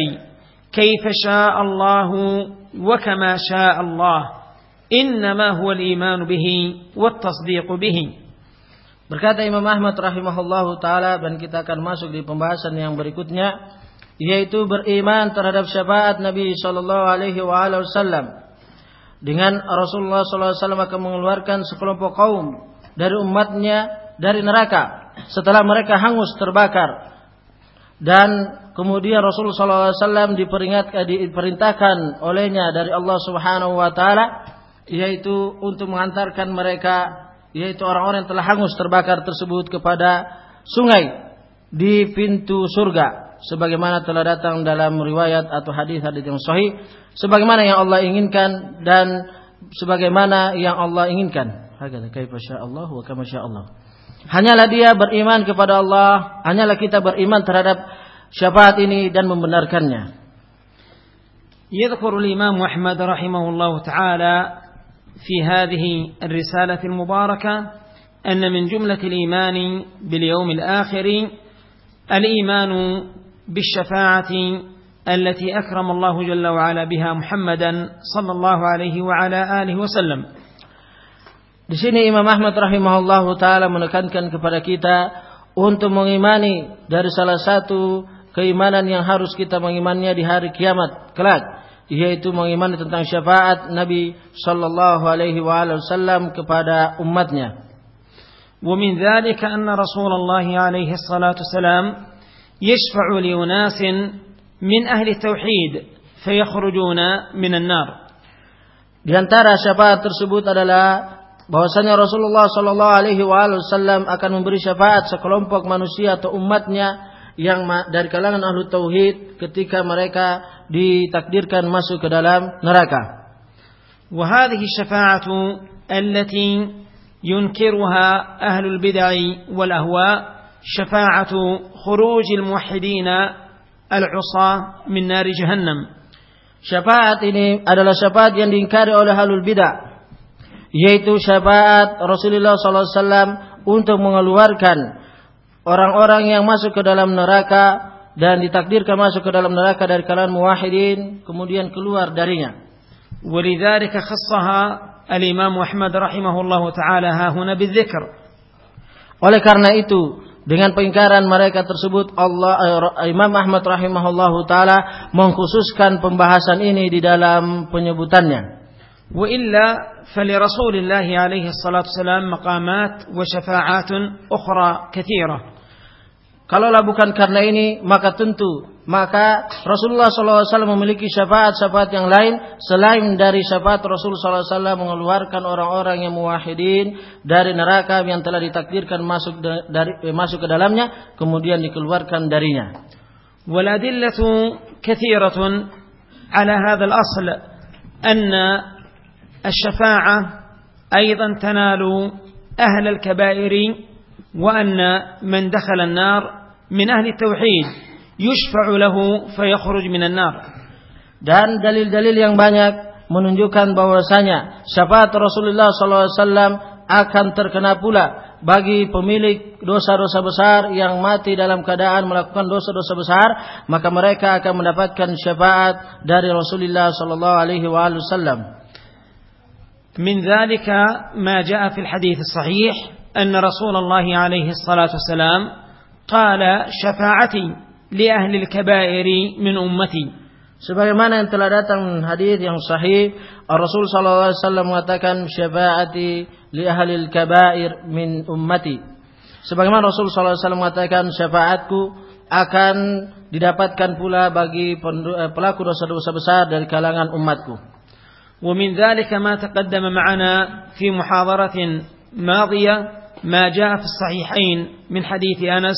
كيف شاء الله وكما شاء الله إنما هو الإيمان به والتصديق به Berkata Imam Ahmad rahimahullah taala dan kita akan masuk di pembahasan yang berikutnya yaitu beriman terhadap syafaat Nabi sallallahu alaihi wasallam dengan Rasulullah sallallahu alaihi wasallam akan mengeluarkan sekelompok kaum dari umatnya dari neraka setelah mereka hangus terbakar dan kemudian Rasulullah wasallam diperingatkan diperintahkan olehnya dari Allah Subhanahu wa taala yaitu untuk mengantarkan mereka yaitu orang-orang yang telah hangus terbakar tersebut kepada sungai di pintu surga. Sebagaimana telah datang dalam riwayat atau hadis-hadis yang sahih sebagaimana yang Allah inginkan dan sebagaimana yang Allah inginkan. Allah wa Allah hanyalah dia beriman kepada Allah hanyalah kita beriman terhadap syafaat ini dan membenarkannya يذكر الإمام أحمد رحمه الله تعالى في هذه الرسالة المباركة أن من جملة الإيمان باليوم الآخر الإيمان بالشفاعة التي أكرم الله جل وعلا بها محمدا صلى الله عليه وعلى آله وسلم. Di sini Imam Ahmad rahimahullah taala menekankan kepada kita untuk mengimani dari salah satu keimanan yang harus kita mengimannya di hari kiamat kelak yaitu mengimani tentang syafaat Nabi sallallahu alaihi wasallam kepada umatnya. Wa min dzalika anna Rasulullah alaihi salatu salam yashfa'u li unasin min ahli tauhid fayakhrujuna min an-nar. Di antara syafaat tersebut adalah bahwasanya Rasulullah sallallahu alaihi wasallam akan memberi syafaat sekelompok manusia atau umatnya yang dari kalangan ahlu tauhid ketika mereka ditakdirkan masuk ke dalam neraka. وهذه الشفاعة التي ينكرها أهل البدع والأهواء شفاعة خروج الموحدين العصاة من نار جهنم. Syafaat ini adalah syafaat yang diingkari oleh ahlul bidah yaitu syafaat Rasulullah SAW untuk mengeluarkan orang-orang yang masuk ke dalam neraka dan ditakdirkan masuk ke dalam neraka dari kalangan muwahhidin kemudian keluar darinya. ولذلك خصها الإمام أحمد رحمه الله تعالى ها هنا بالذكر. Oleh karena itu dengan pengingkaran mereka tersebut Allah eh, Imam Ahmad rahimahullahu taala mengkhususkan pembahasan ini di dalam penyebutannya. وإلا فلرسول الله عليه الصلاة والسلام مقامات وشفاعات أخرى كثيرة Kalaulah bukan karena ini, maka tentu maka Rasulullah SAW memiliki syafaat-syafaat yang lain selain dari syafaat Rasulullah SAW mengeluarkan orang-orang yang muwahidin dari neraka yang telah ditakdirkan masuk dari eh, masuk ke dalamnya, kemudian dikeluarkan darinya. والأدلة كثيرة على هذا الأصل أن الشفاعة أيضا تنال أهل الكبائر وأن من دخل النار من أهل التوحيد يشفع له فيخرج من النار dan dalil-dalil yang banyak menunjukkan bahwasanya syafaat Rasulullah SAW akan terkena pula bagi pemilik dosa-dosa besar yang mati dalam keadaan melakukan dosa-dosa besar maka mereka akan mendapatkan syafaat dari Rasulullah sallallahu alaihi wasallam من ذلك ما جاء في الحديث الصحيح أن رسول الله عليه الصلاة والسلام قال شفاعتي لأهل الكبائر من أمتي Sebagaimana yang telah datang hadis yang sahih, Rasul sallallahu alaihi wasallam mengatakan syafaati li ahli al-kaba'ir min ummati. Sebagaimana Rasul sallallahu alaihi wasallam mengatakan syafaatku akan didapatkan pula bagi pelaku dosa-dosa besar dari kalangan umatku. ومن ذلك ما تقدم معنا في محاضرة ماضية ما جاء في الصحيحين من حديث أنس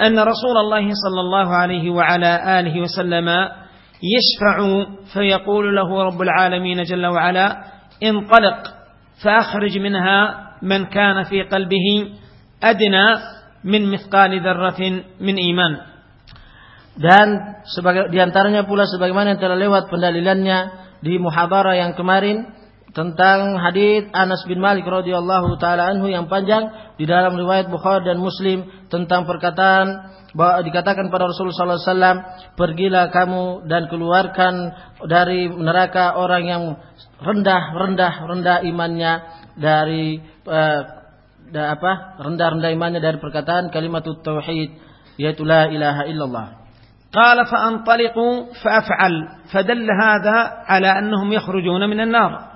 أن رسول الله صلى الله عليه وعلى آله وسلم يشفع فيقول له رب العالمين جل وعلا انطلق فأخرج منها من كان في قلبه أدنى من مثقال ذرة من إيمان. Dan sebagai diantaranya pula sebagaimana yang telah lewat pendalilannya di muhadarah yang kemarin tentang hadis Anas bin Malik radhiyallahu taala anhu yang panjang di dalam riwayat Bukhari dan Muslim tentang perkataan bahwa dikatakan pada Rasulullah sallallahu alaihi wasallam pergilah kamu dan keluarkan dari neraka orang yang rendah rendah rendah imannya dari da, apa rendah rendah imannya dari perkataan kalimat tauhid yaitu la ilaha illallah قال فأنطلق فأفعل فدل هذا على أنهم يخرجون من النار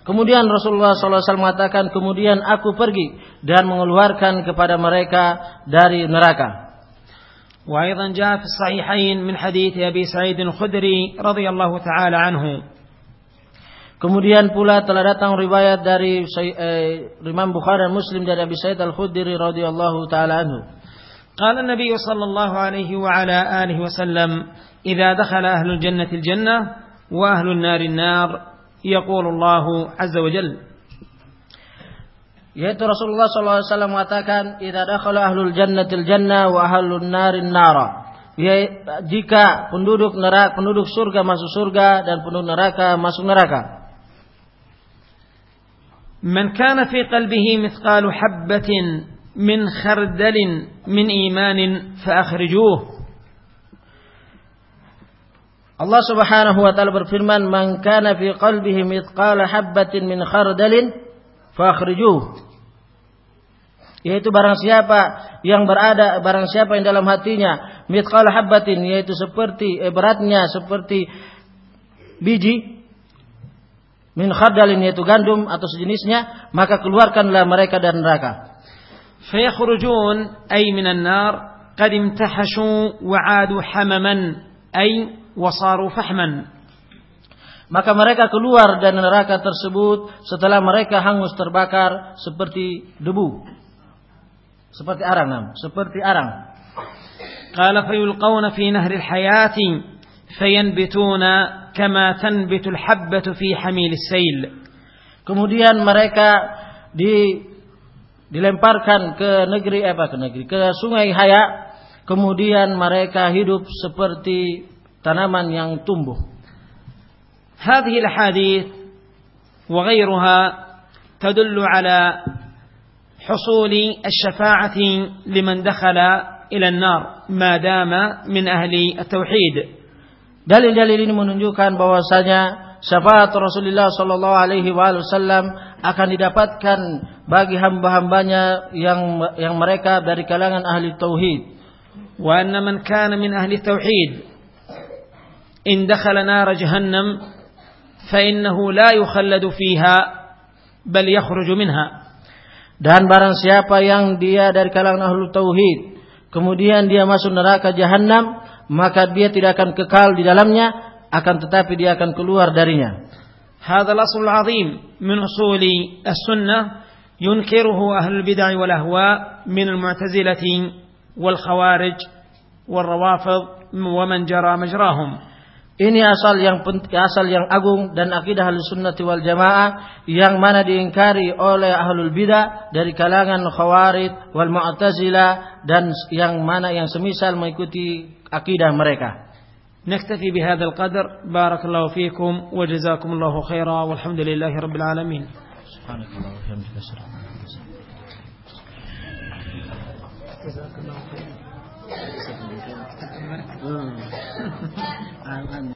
Kemudian Rasulullah SAW mengatakan, kemudian aku pergi dan mengeluarkan kepada mereka dari neraka. وأيضا جاء في الصحيحين من حديث أبي سعيد الخدري رضي الله تعالى عنه. Kemudian pula telah datang riwayat dari eh, Imam Bukhari dan Muslim dari Abi Sa'id Al-Khudri radhiyallahu taala anhu. قال النبي صلى الله عليه وعلى آله وسلم إذا دخل أهل الجنة الجنة وأهل النار النار يقول الله عز وجل yaitu Rasulullah SAW mengatakan idza dakhala ahlul jannatil jannah wa ahlun narin nara jika penduduk neraka penduduk surga masuk surga dan penduduk neraka masuk neraka man kana fi qalbihi mithqalu habatin min khardalin min imanin faakhrijuh. Allah Subhanahu wa taala berfirman, "Man kana fi qalbihi mitqala habbatin min khardalin fa'akhrijuh. Yaitu barang siapa yang berada barang siapa yang dalam hatinya mitqala habbatin, yaitu seperti eh, beratnya seperti biji min khardalin yaitu gandum atau sejenisnya, maka keluarkanlah mereka dari neraka. فيخرجون أي من النار قد امتحشوا وعادوا حمما أي وصاروا فحما maka mereka keluar dari neraka tersebut setelah mereka hangus terbakar seperti debu. Seperti arang, nam. seperti arang. قال فيلقون في نهر الحياة فينبتون كما تنبت الحبة في حميل السيل. Kemudian mereka di dilemparkan ke negeri apa ke negeri ke sungai Haya kemudian mereka hidup seperti tanaman yang tumbuh هذه الأحاديث وغيرها تدل على حصول الشفاعة لمن دخل إلى النار ما دام من أهل التوحيد dalil-dalil ini menunjukkan bahwasanya syafaat Rasulullah sallallahu alaihi wasallam akan didapatkan bagi hamba-hambanya yang yang mereka dari kalangan ahli tauhid. Wa anna man kana min ahli tauhid in dakhala nar jahannam fa innahu la yukhalladu fiha bal yakhruju minha. Dan barang siapa yang dia dari kalangan ahli tauhid, kemudian dia masuk neraka jahanam, maka dia tidak akan kekal di dalamnya, akan tetapi dia akan keluar darinya. هذا الأصل العظيم من أصول السنة ينكره أهل البدع والأهواء من المعتزلة والخوارج والروافض ومن جرى مجراهم Ini asal yang asal yang agung dan akidah ahli sunnati wal jamaah yang mana diingkari oleh ahlul bidah dari kalangan khawarij wal mu'tazilah dan yang mana yang semisal mengikuti akidah mereka. نكتفي بهذا القدر. بارك الله فيكم وجزاكم الله خيرا والحمد لله رب العالمين. سبحانك الله وبحمدك جزاك الله خيرا.